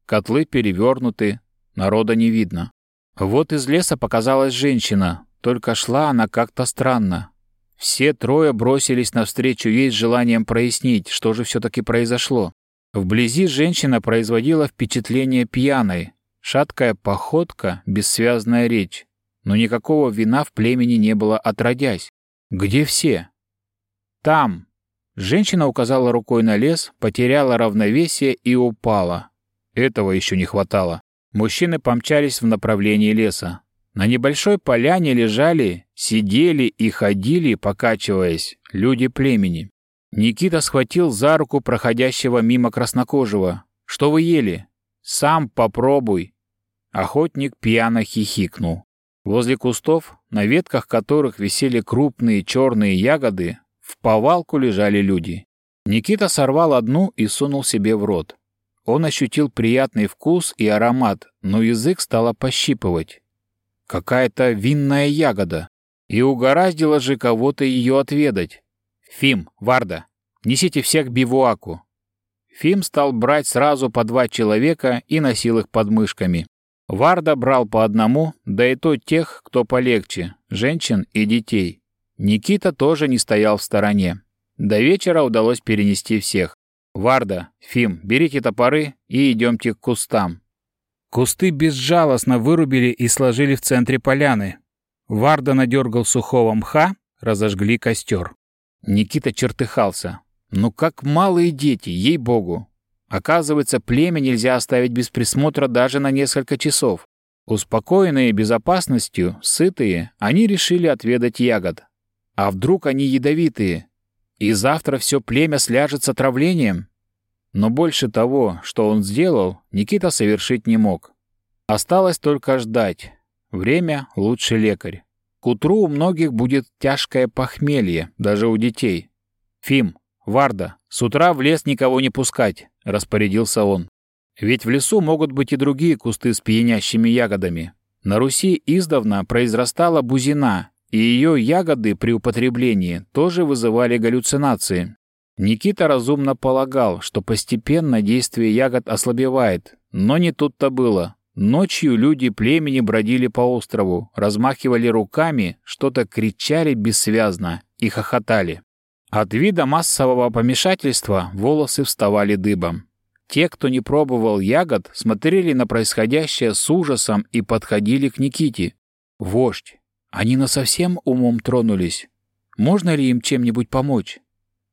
Котлы перевернуты, народа не видно. Вот из леса показалась женщина, только шла она как-то странно. Все трое бросились навстречу ей с желанием прояснить, что же все-таки произошло. Вблизи женщина производила впечатление пьяной, шаткая походка, бессвязная речь. Но никакого вина в племени не было отродясь. Где все? Там. Женщина указала рукой на лес, потеряла равновесие и упала. Этого еще не хватало. Мужчины помчались в направлении леса. На небольшой поляне лежали, сидели и ходили, покачиваясь, люди племени. Никита схватил за руку проходящего мимо краснокожего. «Что вы ели?» «Сам попробуй!» Охотник пьяно хихикнул. Возле кустов, на ветках которых висели крупные черные ягоды, в повалку лежали люди. Никита сорвал одну и сунул себе в рот. Он ощутил приятный вкус и аромат, но язык стало пощипывать. Какая-то винная ягода. И угораздило же кого-то ее отведать. «Фим, Варда, несите всех к бивуаку». Фим стал брать сразу по два человека и носил их под мышками. Варда брал по одному, да и то тех, кто полегче, женщин и детей. Никита тоже не стоял в стороне. До вечера удалось перенести всех. «Варда, Фим, берите топоры и идемте к кустам». Кусты безжалостно вырубили и сложили в центре поляны. Варда надергал сухого мха, разожгли костер. Никита чертыхался. «Ну как малые дети, ей-богу!» Оказывается, племя нельзя оставить без присмотра даже на несколько часов. Успокоенные безопасностью, сытые, они решили отведать ягод. А вдруг они ядовитые? И завтра все племя сляжет с отравлением. Но больше того, что он сделал, Никита совершить не мог. Осталось только ждать. Время — лучший лекарь. К утру у многих будет тяжкое похмелье, даже у детей. «Фим, Варда, с утра в лес никого не пускать», — распорядился он. «Ведь в лесу могут быть и другие кусты с пьянящими ягодами. На Руси издавна произрастала бузина, и ее ягоды при употреблении тоже вызывали галлюцинации. Никита разумно полагал, что постепенно действие ягод ослабевает, но не тут-то было. Ночью люди племени бродили по острову, размахивали руками, что-то кричали бессвязно и хохотали. От вида массового помешательства волосы вставали дыбом. Те, кто не пробовал ягод, смотрели на происходящее с ужасом и подходили к Никите. «Вождь, они насовсем умом тронулись. Можно ли им чем-нибудь помочь?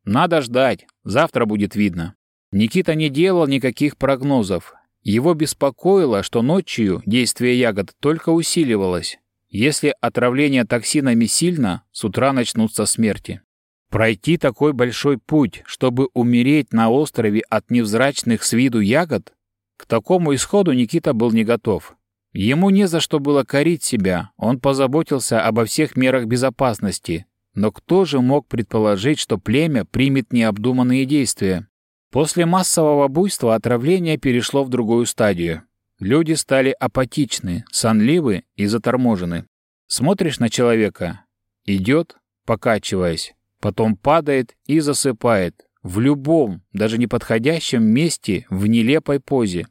Надо ждать, завтра будет видно. Никита не делал никаких прогнозов. Его беспокоило, что ночью действие ягод только усиливалось. Если отравление токсинами сильно, с утра начнутся смерти. Пройти такой большой путь, чтобы умереть на острове от невзрачных с виду ягод? К такому исходу Никита был не готов. Ему не за что было корить себя, он позаботился обо всех мерах безопасности. Но кто же мог предположить, что племя примет необдуманные действия? После массового буйства отравление перешло в другую стадию. Люди стали апатичны, сонливы и заторможены. Смотришь на человека — идет, покачиваясь, потом падает и засыпает, в любом, даже неподходящем месте, в нелепой позе.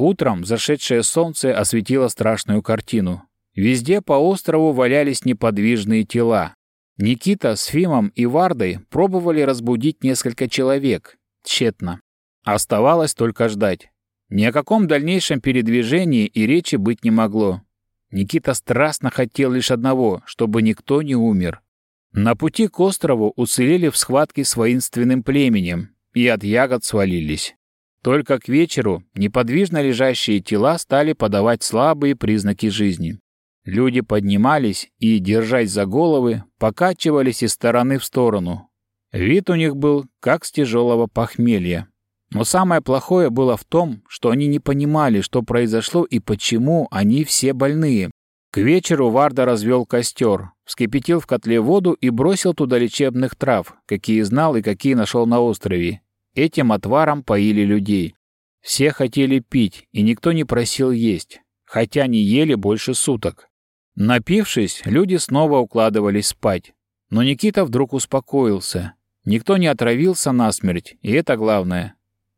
Утром зашедшее солнце осветило страшную картину. Везде по острову валялись неподвижные тела. Никита с Фимом и Вардой пробовали разбудить несколько человек. Тщетно. Оставалось только ждать. Ни о каком дальнейшем передвижении и речи быть не могло. Никита страстно хотел лишь одного, чтобы никто не умер. На пути к острову уцелели в схватке с воинственным племенем и от ягод свалились. Только к вечеру неподвижно лежащие тела стали подавать слабые признаки жизни. Люди поднимались и, держась за головы, покачивались из стороны в сторону. Вид у них был как с тяжелого похмелья. Но самое плохое было в том, что они не понимали, что произошло и почему они все больные. К вечеру Варда развел костер, вскипятил в котле воду и бросил туда лечебных трав, какие знал и какие нашел на острове. Этим отваром поили людей. Все хотели пить, и никто не просил есть, хотя не ели больше суток. Напившись, люди снова укладывались спать. Но Никита вдруг успокоился. Никто не отравился насмерть, и это главное.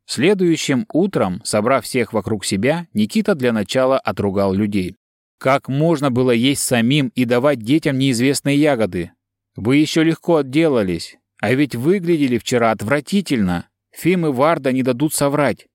Следующим утром, собрав всех вокруг себя, Никита для начала отругал людей. Как можно было есть самим и давать детям неизвестные ягоды? Вы еще легко отделались, а ведь выглядели вчера отвратительно. Фим и Варда не дадут соврать.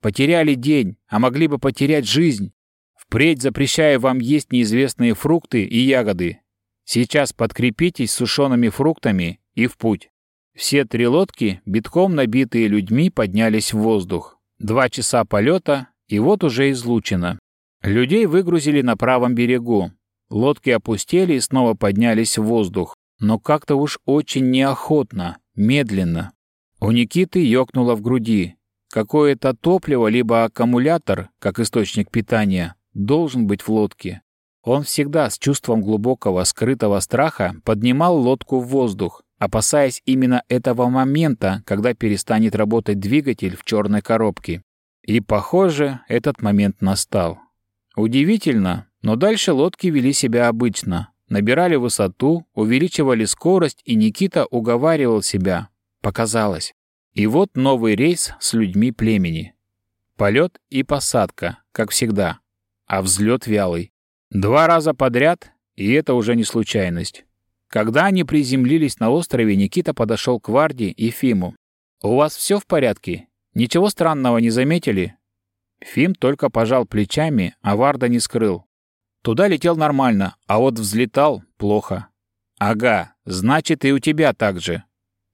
Потеряли день, а могли бы потерять жизнь. Впредь запрещаю вам есть неизвестные фрукты и ягоды. Сейчас подкрепитесь сушеными фруктами и в путь. Все три лодки, битком набитые людьми, поднялись в воздух. Два часа полета, и вот уже излучено. Людей выгрузили на правом берегу. Лодки опустели и снова поднялись в воздух. Но как-то уж очень неохотно, медленно. У Никиты ёкнуло в груди. Какое-то топливо, либо аккумулятор, как источник питания, должен быть в лодке. Он всегда с чувством глубокого скрытого страха поднимал лодку в воздух, опасаясь именно этого момента, когда перестанет работать двигатель в черной коробке. И, похоже, этот момент настал. Удивительно, но дальше лодки вели себя обычно. Набирали высоту, увеличивали скорость, и Никита уговаривал себя. Показалось. И вот новый рейс с людьми племени. Полет и посадка, как всегда а взлет вялый. Два раза подряд, и это уже не случайность. Когда они приземлились на острове, Никита подошел к Варде и Фиму. «У вас все в порядке? Ничего странного не заметили?» Фим только пожал плечами, а Варда не скрыл. «Туда летел нормально, а вот взлетал плохо». «Ага, значит и у тебя так же.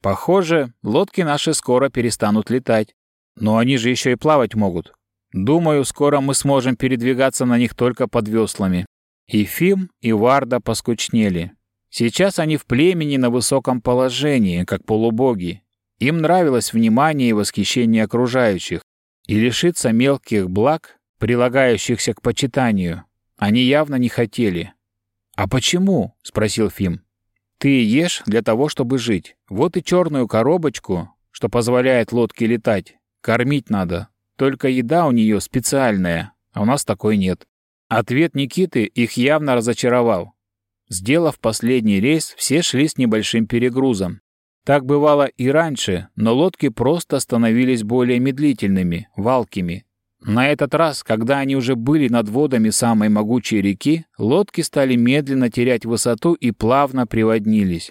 Похоже, лодки наши скоро перестанут летать. Но они же еще и плавать могут. Думаю, скоро мы сможем передвигаться на них только под веслами. И Фим, и Варда поскучнели. Сейчас они в племени на высоком положении, как полубоги. Им нравилось внимание и восхищение окружающих. И лишиться мелких благ, прилагающихся к почитанию, они явно не хотели. «А почему?» — спросил Фим. «Ты ешь для того, чтобы жить. Вот и черную коробочку, что позволяет лодке летать, кормить надо, только еда у нее специальная, а у нас такой нет. Ответ Никиты их явно разочаровал. Сделав последний рейс, все шли с небольшим перегрузом. Так бывало и раньше, но лодки просто становились более медлительными, валкими. На этот раз, когда они уже были над водами самой могучей реки, лодки стали медленно терять высоту и плавно приводнились.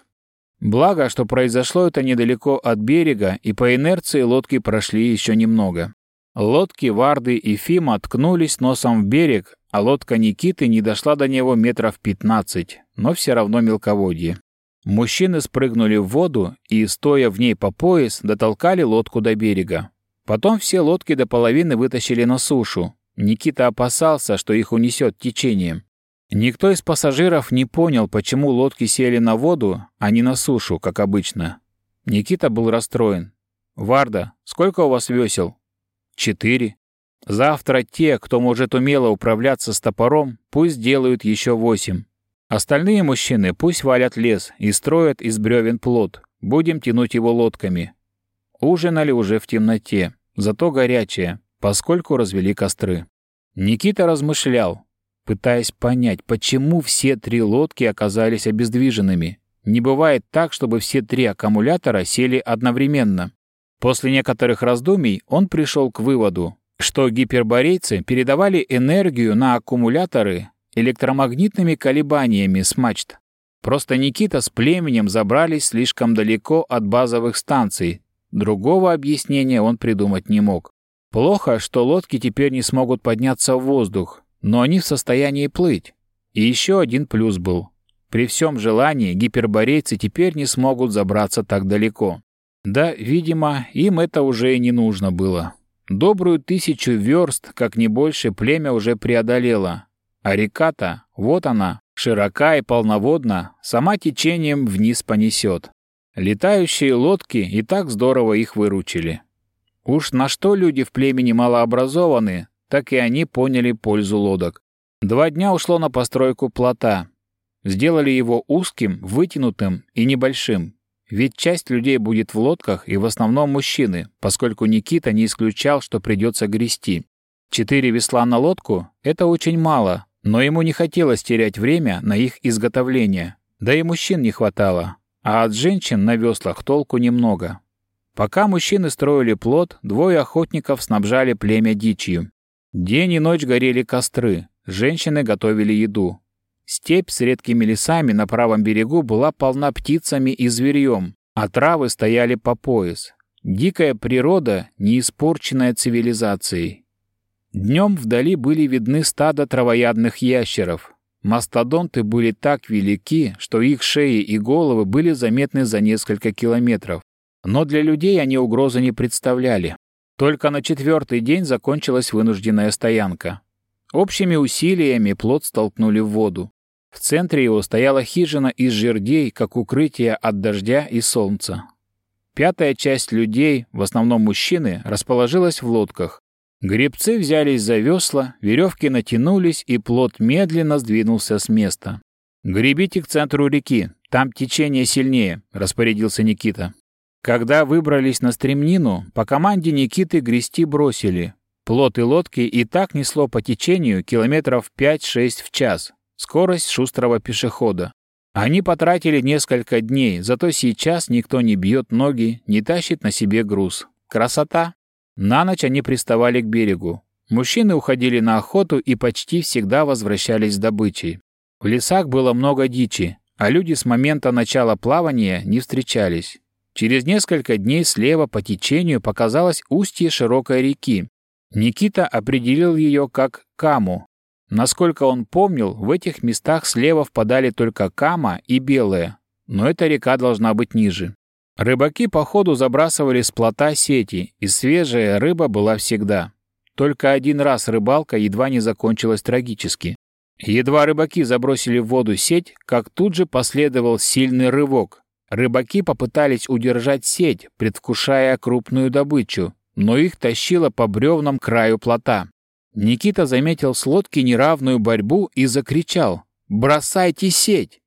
Благо, что произошло это недалеко от берега, и по инерции лодки прошли еще немного. Лодки Варды и Фима ткнулись носом в берег, а лодка Никиты не дошла до него метров пятнадцать, но все равно мелководье. Мужчины спрыгнули в воду и, стоя в ней по пояс, дотолкали лодку до берега. Потом все лодки до половины вытащили на сушу. Никита опасался, что их унесет течением. Никто из пассажиров не понял, почему лодки сели на воду, а не на сушу, как обычно. Никита был расстроен. «Варда, сколько у вас весел?» Четыре. Завтра те, кто может умело управляться с топором, пусть делают еще восемь. Остальные мужчины пусть валят лес и строят из бревен плот. Будем тянуть его лодками. Ужинали уже в темноте, зато горячее, поскольку развели костры. Никита размышлял, пытаясь понять, почему все три лодки оказались обездвиженными. Не бывает так, чтобы все три аккумулятора сели одновременно. После некоторых раздумий он пришел к выводу, что гиперборейцы передавали энергию на аккумуляторы электромагнитными колебаниями с мачт. Просто Никита с племенем забрались слишком далеко от базовых станций, Другого объяснения он придумать не мог. Плохо, что лодки теперь не смогут подняться в воздух, но они в состоянии плыть. И еще один плюс был. При всем желании гиперборейцы теперь не смогут забраться так далеко. Да, видимо, им это уже и не нужно было. Добрую тысячу верст, как не больше, племя уже преодолело. А река-то, вот она, широка и полноводна, сама течением вниз понесет. Летающие лодки и так здорово их выручили. Уж на что люди в племени малообразованы, так и они поняли пользу лодок. Два дня ушло на постройку плота. Сделали его узким, вытянутым и небольшим. Ведь часть людей будет в лодках и в основном мужчины, поскольку Никита не исключал, что придется грести. Четыре весла на лодку — это очень мало, но ему не хотелось терять время на их изготовление. Да и мужчин не хватало, а от женщин на веслах толку немного. Пока мужчины строили плот, двое охотников снабжали племя дичью. День и ночь горели костры, женщины готовили еду. Степь с редкими лесами на правом берегу была полна птицами и зверьем, а травы стояли по пояс. Дикая природа, не испорченная цивилизацией. Днем вдали были видны стада травоядных ящеров, Мастодонты были так велики, что их шеи и головы были заметны за несколько километров. Но для людей они угрозы не представляли. Только на четвертый день закончилась вынужденная стоянка. Общими усилиями плот столкнули в воду. В центре его стояла хижина из жердей, как укрытие от дождя и солнца. Пятая часть людей, в основном мужчины, расположилась в лодках, Гребцы взялись за весла, веревки натянулись, и плот медленно сдвинулся с места. «Гребите к центру реки, там течение сильнее», — распорядился Никита. Когда выбрались на стремнину, по команде Никиты грести бросили. Плот и лодки и так несло по течению километров 5-6 в час, скорость шустрого пешехода. Они потратили несколько дней, зато сейчас никто не бьет ноги, не тащит на себе груз. Красота! На ночь они приставали к берегу. Мужчины уходили на охоту и почти всегда возвращались с добычей. В лесах было много дичи, а люди с момента начала плавания не встречались. Через несколько дней слева по течению показалось устье широкой реки. Никита определил ее как Каму. Насколько он помнил, в этих местах слева впадали только Кама и Белая, но эта река должна быть ниже. Рыбаки по ходу забрасывали с плота сети, и свежая рыба была всегда. Только один раз рыбалка едва не закончилась трагически. Едва рыбаки забросили в воду сеть, как тут же последовал сильный рывок. Рыбаки попытались удержать сеть, предвкушая крупную добычу, но их тащило по бревнам краю плота. Никита заметил с лодки неравную борьбу и закричал «Бросайте сеть!».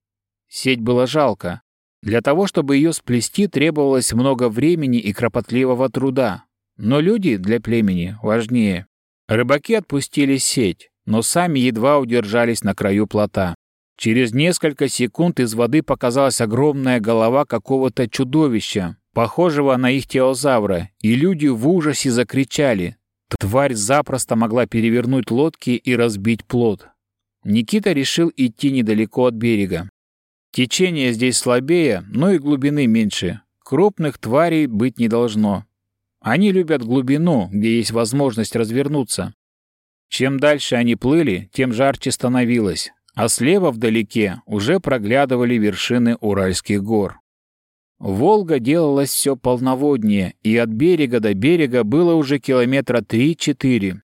Сеть было жалко, для того, чтобы ее сплести, требовалось много времени и кропотливого труда. Но люди для племени важнее. Рыбаки отпустили сеть, но сами едва удержались на краю плота. Через несколько секунд из воды показалась огромная голова какого-то чудовища, похожего на ихтиозавра, и люди в ужасе закричали. Тварь запросто могла перевернуть лодки и разбить плот. Никита решил идти недалеко от берега. Течение здесь слабее, но и глубины меньше. Крупных тварей быть не должно. Они любят глубину, где есть возможность развернуться. Чем дальше они плыли, тем жарче становилось, а слева вдалеке уже проглядывали вершины Уральских гор. Волга делалась все полноводнее, и от берега до берега было уже километра три-четыре.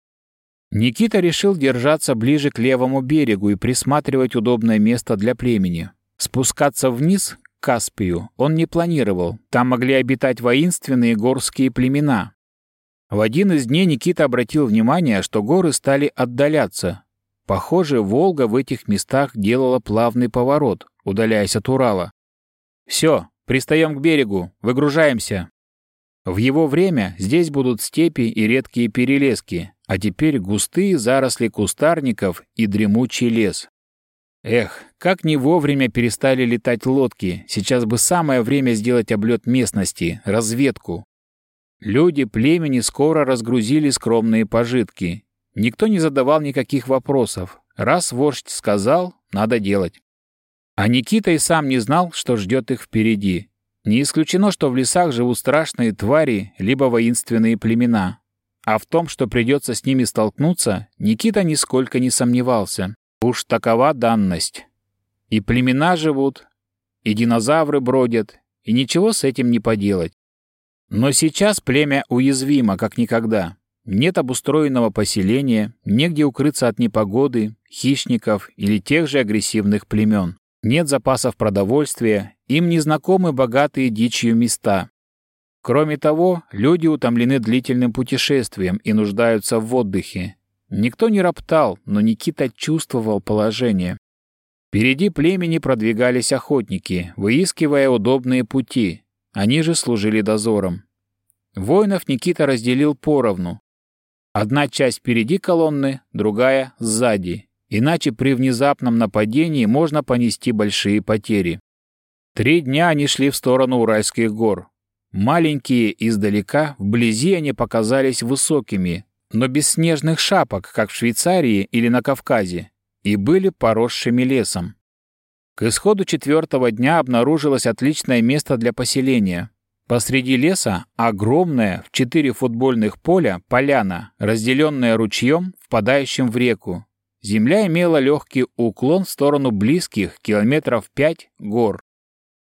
Никита решил держаться ближе к левому берегу и присматривать удобное место для племени. Спускаться вниз, к Каспию, он не планировал. Там могли обитать воинственные горские племена. В один из дней Никита обратил внимание, что горы стали отдаляться. Похоже, Волга в этих местах делала плавный поворот, удаляясь от Урала. «Все, пристаем к берегу, выгружаемся». В его время здесь будут степи и редкие перелески, а теперь густые заросли кустарников и дремучий лес. Эх, как не вовремя перестали летать лодки. Сейчас бы самое время сделать облет местности, разведку. Люди племени скоро разгрузили скромные пожитки. Никто не задавал никаких вопросов. Раз вождь сказал, надо делать. А Никита и сам не знал, что ждет их впереди. Не исключено, что в лесах живут страшные твари, либо воинственные племена. А в том, что придется с ними столкнуться, Никита нисколько не сомневался. Уж такова данность. И племена живут, и динозавры бродят, и ничего с этим не поделать. Но сейчас племя уязвимо, как никогда. Нет обустроенного поселения, негде укрыться от непогоды, хищников или тех же агрессивных племен. Нет запасов продовольствия, им незнакомы богатые дичью места. Кроме того, люди утомлены длительным путешествием и нуждаются в отдыхе. Никто не роптал, но Никита чувствовал положение. Впереди племени продвигались охотники, выискивая удобные пути. Они же служили дозором. Воинов Никита разделил поровну. Одна часть впереди колонны, другая — сзади. Иначе при внезапном нападении можно понести большие потери. Три дня они шли в сторону Уральских гор. Маленькие издалека, вблизи они показались высокими, но без снежных шапок, как в Швейцарии или на Кавказе, и были поросшими лесом. К исходу четвертого дня обнаружилось отличное место для поселения. Посреди леса огромная в четыре футбольных поля поляна, разделенная ручьем, впадающим в реку. Земля имела легкий уклон в сторону близких, километров пять, гор.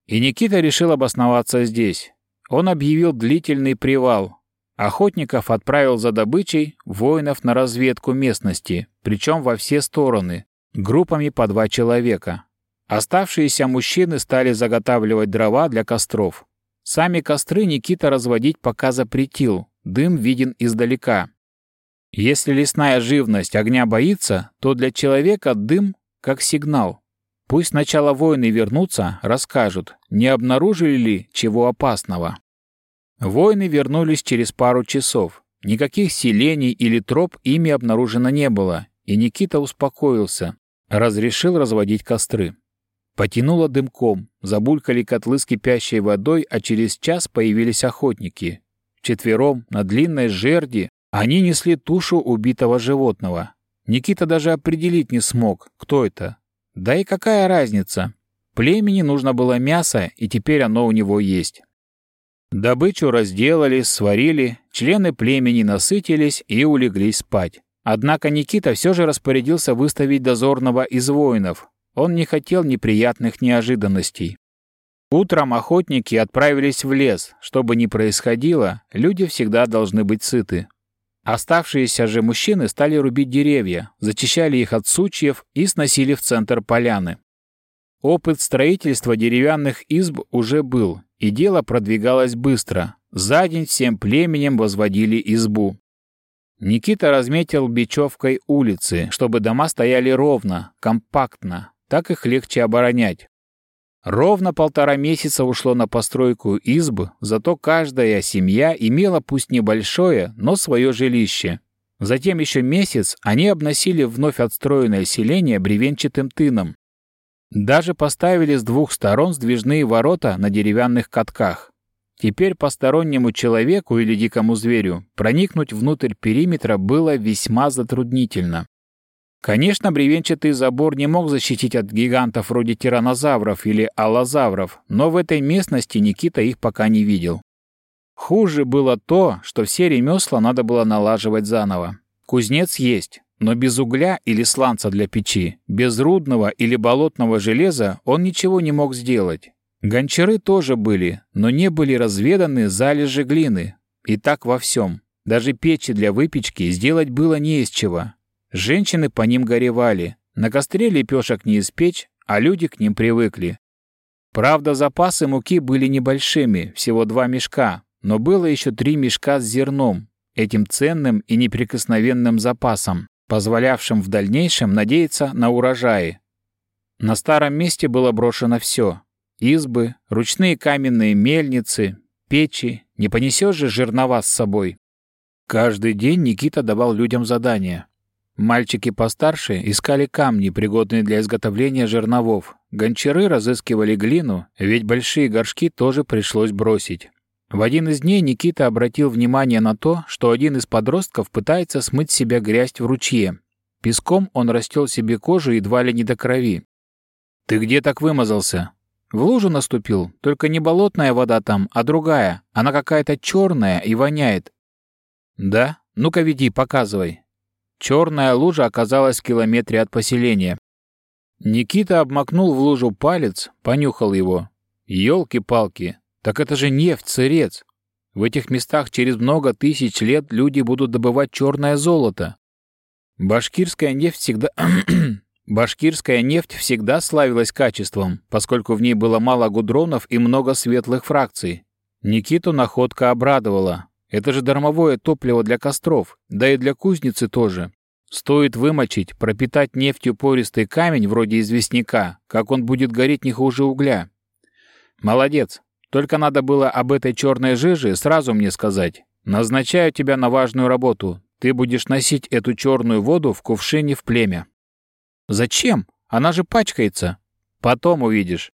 И Никита решил обосноваться здесь. Он объявил длительный привал. Охотников отправил за добычей, воинов на разведку местности, причем во все стороны, группами по два человека. Оставшиеся мужчины стали заготавливать дрова для костров. Сами костры Никита разводить пока запретил, дым виден издалека. Если лесная живность огня боится, то для человека дым как сигнал. Пусть сначала воины вернутся, расскажут, не обнаружили ли чего опасного. Воины вернулись через пару часов. Никаких селений или троп ими обнаружено не было, и Никита успокоился, разрешил разводить костры. Потянуло дымком, забулькали котлы с кипящей водой, а через час появились охотники. Четвером на длинной жерди они несли тушу убитого животного. Никита даже определить не смог, кто это. Да и какая разница? Племени нужно было мясо, и теперь оно у него есть. Добычу разделали, сварили, члены племени насытились и улеглись спать. Однако Никита все же распорядился выставить дозорного из воинов, он не хотел неприятных неожиданностей. Утром охотники отправились в лес. Что бы ни происходило, люди всегда должны быть сыты. Оставшиеся же мужчины стали рубить деревья, зачищали их от сучьев и сносили в центр поляны. Опыт строительства деревянных изб уже был, и дело продвигалось быстро. За день всем племенем возводили избу. Никита разметил бечевкой улицы, чтобы дома стояли ровно, компактно, так их легче оборонять. Ровно полтора месяца ушло на постройку изб, зато каждая семья имела пусть небольшое, но свое жилище. Затем еще месяц они обносили вновь отстроенное селение бревенчатым тыном. Даже поставили с двух сторон сдвижные ворота на деревянных катках. Теперь постороннему человеку или дикому зверю проникнуть внутрь периметра было весьма затруднительно. Конечно, бревенчатый забор не мог защитить от гигантов вроде тиранозавров или аллозавров, но в этой местности Никита их пока не видел. Хуже было то, что все ремесла надо было налаживать заново. Кузнец есть, но без угля или сланца для печи, без рудного или болотного железа он ничего не мог сделать. Гончары тоже были, но не были разведаны залежи глины. И так во всем. Даже печи для выпечки сделать было не из чего. Женщины по ним горевали. На костре лепешек не испечь, а люди к ним привыкли. Правда, запасы муки были небольшими, всего два мешка, но было еще три мешка с зерном, этим ценным и неприкосновенным запасом, позволявшим в дальнейшем надеяться на урожаи. На старом месте было брошено все. Избы, ручные каменные мельницы, печи, не понесешь же жернова с собой. Каждый день Никита давал людям задания. Мальчики постарше искали камни, пригодные для изготовления жерновов. Гончары разыскивали глину, ведь большие горшки тоже пришлось бросить. В один из дней Никита обратил внимание на то, что один из подростков пытается смыть себя грязь в ручье. Песком он растел себе кожу едва ли не до крови. «Ты где так вымазался?» В лужу наступил, только не болотная вода там, а другая. Она какая-то черная и воняет. Да? Ну-ка веди, показывай. Черная лужа оказалась в километре от поселения. Никита обмакнул в лужу палец, понюхал его. Ёлки-палки, так это же нефть, сырец. В этих местах через много тысяч лет люди будут добывать черное золото. Башкирская нефть всегда... [clears throat] Башкирская нефть всегда славилась качеством, поскольку в ней было мало гудронов и много светлых фракций. Никиту находка обрадовала. Это же дармовое топливо для костров, да и для кузницы тоже. Стоит вымочить, пропитать нефтью пористый камень вроде известняка, как он будет гореть не хуже угля. Молодец. Только надо было об этой черной жиже сразу мне сказать. Назначаю тебя на важную работу. Ты будешь носить эту черную воду в кувшине в племя. Зачем? Она же пачкается. Потом увидишь.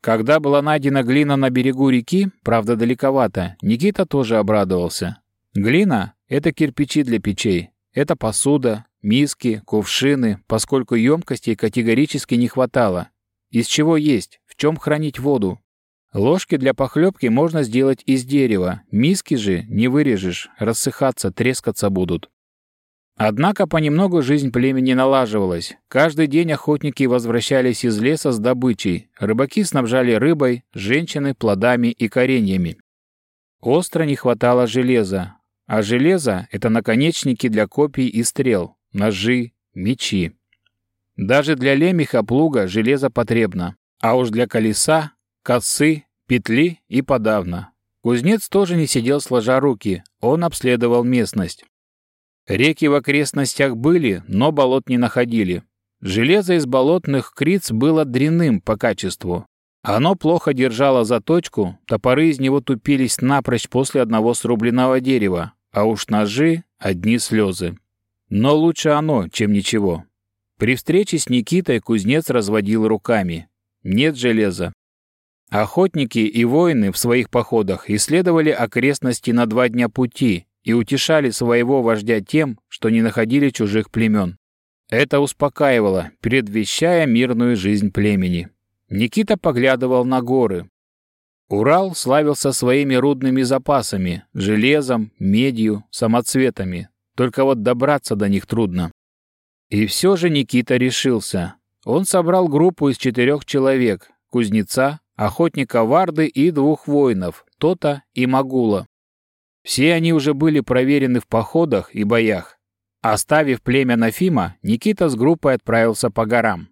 Когда была найдена глина на берегу реки, правда далековато, Никита тоже обрадовался. Глина — это кирпичи для печей, это посуда, миски, кувшины, поскольку емкостей категорически не хватало. Из чего есть, в чем хранить воду. Ложки для похлебки можно сделать из дерева, миски же не вырежешь, рассыхаться, трескаться будут. Однако понемногу жизнь племени налаживалась. Каждый день охотники возвращались из леса с добычей. Рыбаки снабжали рыбой, женщины – плодами и кореньями. Остро не хватало железа. А железо – это наконечники для копий и стрел, ножи, мечи. Даже для лемеха плуга железо потребно. А уж для колеса, косы, петли и подавно. Кузнец тоже не сидел сложа руки, он обследовал местность. Реки в окрестностях были, но болот не находили. Железо из болотных криц было дряным по качеству. Оно плохо держало заточку, топоры из него тупились напрочь после одного срубленного дерева, а уж ножи — одни слезы. Но лучше оно, чем ничего. При встрече с Никитой кузнец разводил руками. Нет железа. Охотники и воины в своих походах исследовали окрестности на два дня пути и утешали своего вождя тем, что не находили чужих племен. Это успокаивало, предвещая мирную жизнь племени. Никита поглядывал на горы. Урал славился своими рудными запасами, железом, медью, самоцветами. Только вот добраться до них трудно. И все же Никита решился. Он собрал группу из четырех человек, кузнеца, охотника Варды и двух воинов, Тота и Магула. Все они уже были проверены в походах и боях. Оставив племя Нафима, Никита с группой отправился по горам.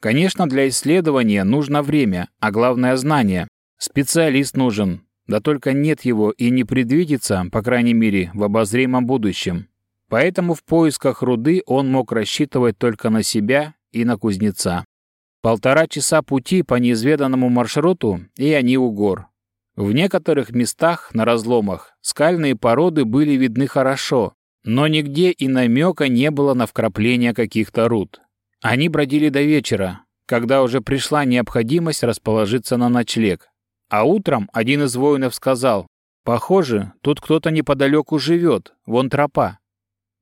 Конечно, для исследования нужно время, а главное знание. Специалист нужен, да только нет его и не предвидится, по крайней мере, в обозримом будущем. Поэтому в поисках руды он мог рассчитывать только на себя и на кузнеца. Полтора часа пути по неизведанному маршруту, и они у гор. В некоторых местах на разломах скальные породы были видны хорошо, но нигде и намека не было на вкрапление каких-то руд. Они бродили до вечера, когда уже пришла необходимость расположиться на ночлег. А утром один из воинов сказал, «Похоже, тут кто-то неподалеку живет, вон тропа».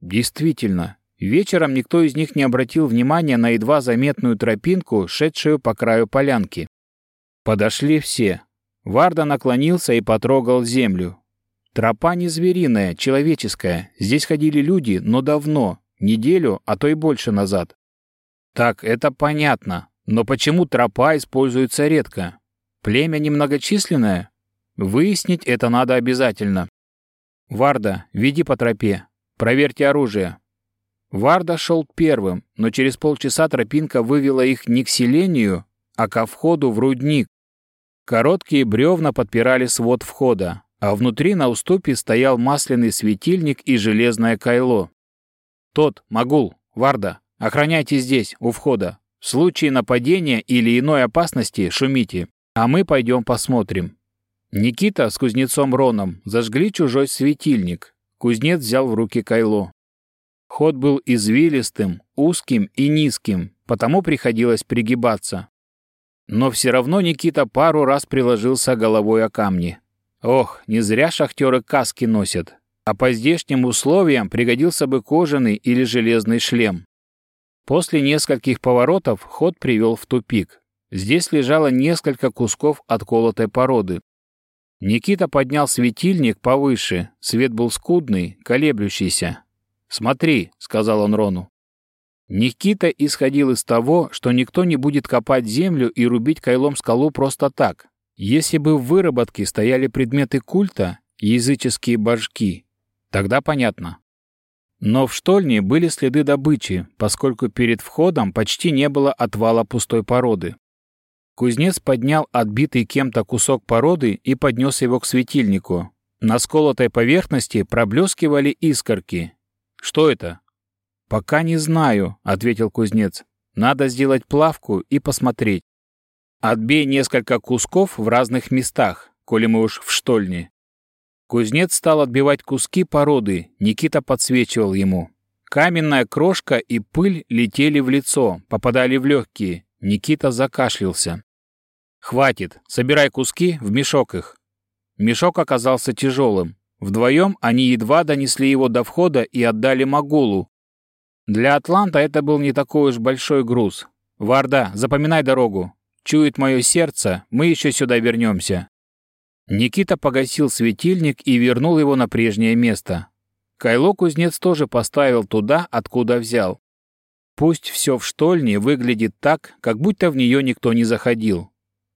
Действительно, вечером никто из них не обратил внимания на едва заметную тропинку, шедшую по краю полянки. Подошли все, Варда наклонился и потрогал землю. Тропа не звериная, человеческая. Здесь ходили люди, но давно, неделю, а то и больше назад. Так, это понятно. Но почему тропа используется редко? Племя немногочисленное? Выяснить это надо обязательно. Варда, веди по тропе. Проверьте оружие. Варда шел первым, но через полчаса тропинка вывела их не к селению, а ко входу в рудник, Короткие бревна подпирали свод входа, а внутри на уступе стоял масляный светильник и железное кайло. «Тот, Магул, Варда, охраняйте здесь, у входа. В случае нападения или иной опасности шумите, а мы пойдем посмотрим». Никита с кузнецом Роном зажгли чужой светильник. Кузнец взял в руки кайло. Ход был извилистым, узким и низким, потому приходилось пригибаться. Но все равно Никита пару раз приложился головой о камни. Ох, не зря шахтеры каски носят. А по здешним условиям пригодился бы кожаный или железный шлем. После нескольких поворотов ход привел в тупик. Здесь лежало несколько кусков отколотой породы. Никита поднял светильник повыше, свет был скудный, колеблющийся. «Смотри», — сказал он Рону. Никита исходил из того, что никто не будет копать землю и рубить кайлом скалу просто так. Если бы в выработке стояли предметы культа, языческие башки, тогда понятно. Но в штольне были следы добычи, поскольку перед входом почти не было отвала пустой породы. Кузнец поднял отбитый кем-то кусок породы и поднес его к светильнику. На сколотой поверхности проблескивали искорки. «Что это?» «Пока не знаю», — ответил кузнец. «Надо сделать плавку и посмотреть. Отбей несколько кусков в разных местах, коли мы уж в штольне». Кузнец стал отбивать куски породы, Никита подсвечивал ему. Каменная крошка и пыль летели в лицо, попадали в легкие. Никита закашлялся. «Хватит, собирай куски, в мешок их». Мешок оказался тяжелым. Вдвоем они едва донесли его до входа и отдали Магулу. Для Атланта это был не такой уж большой груз. «Варда, запоминай дорогу. Чует мое сердце, мы еще сюда вернемся». Никита погасил светильник и вернул его на прежнее место. Кайло кузнец тоже поставил туда, откуда взял. Пусть все в штольне выглядит так, как будто в нее никто не заходил.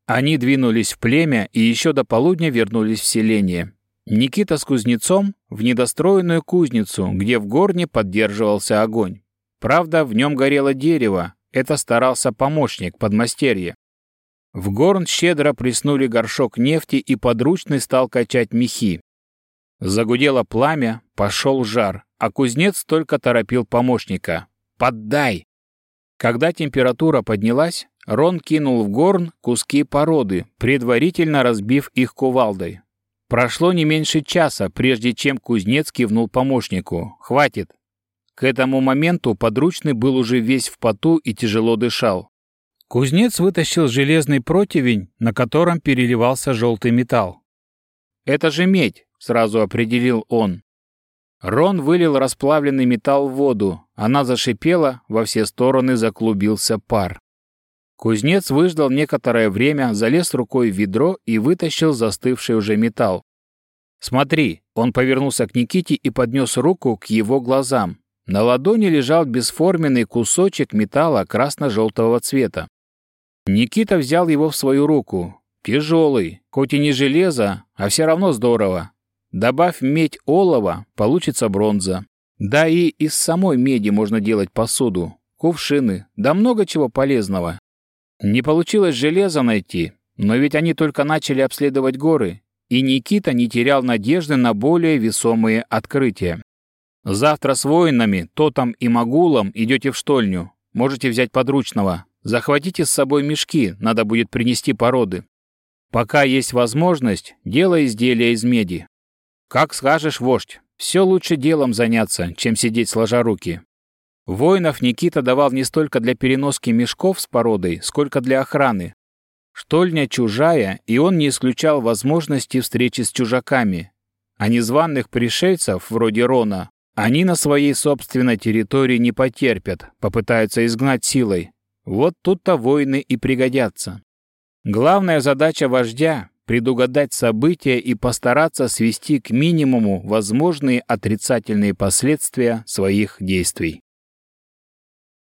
Они двинулись в племя и еще до полудня вернулись в селение. Никита с кузнецом в недостроенную кузницу, где в горне поддерживался огонь. Правда, в нем горело дерево, это старался помощник подмастерья. В горн щедро приснули горшок нефти и подручный стал качать мехи. Загудело пламя, пошел жар, а кузнец только торопил помощника. «Поддай!» Когда температура поднялась, Рон кинул в горн куски породы, предварительно разбив их кувалдой. Прошло не меньше часа, прежде чем кузнец кивнул помощнику. «Хватит!» К этому моменту подручный был уже весь в поту и тяжело дышал. Кузнец вытащил железный противень, на котором переливался желтый металл. «Это же медь», — сразу определил он. Рон вылил расплавленный металл в воду. Она зашипела, во все стороны заклубился пар. Кузнец выждал некоторое время, залез рукой в ведро и вытащил застывший уже металл. «Смотри!» — он повернулся к Никите и поднес руку к его глазам. На ладони лежал бесформенный кусочек металла красно-желтого цвета. Никита взял его в свою руку. Тяжелый, хоть и не железо, а все равно здорово. Добавь медь олова, получится бронза. Да и из самой меди можно делать посуду, кувшины, да много чего полезного. Не получилось железо найти, но ведь они только начали обследовать горы, и Никита не терял надежды на более весомые открытия. Завтра с воинами, Тотом и Магулом идете в штольню. Можете взять подручного. Захватите с собой мешки, надо будет принести породы. Пока есть возможность, делай изделия из меди. Как скажешь, вождь, все лучше делом заняться, чем сидеть сложа руки. Воинов Никита давал не столько для переноски мешков с породой, сколько для охраны. Штольня чужая, и он не исключал возможности встречи с чужаками. А незваных пришельцев, вроде Рона, они на своей собственной территории не потерпят, попытаются изгнать силой. Вот тут-то воины и пригодятся. Главная задача вождя — предугадать события и постараться свести к минимуму возможные отрицательные последствия своих действий.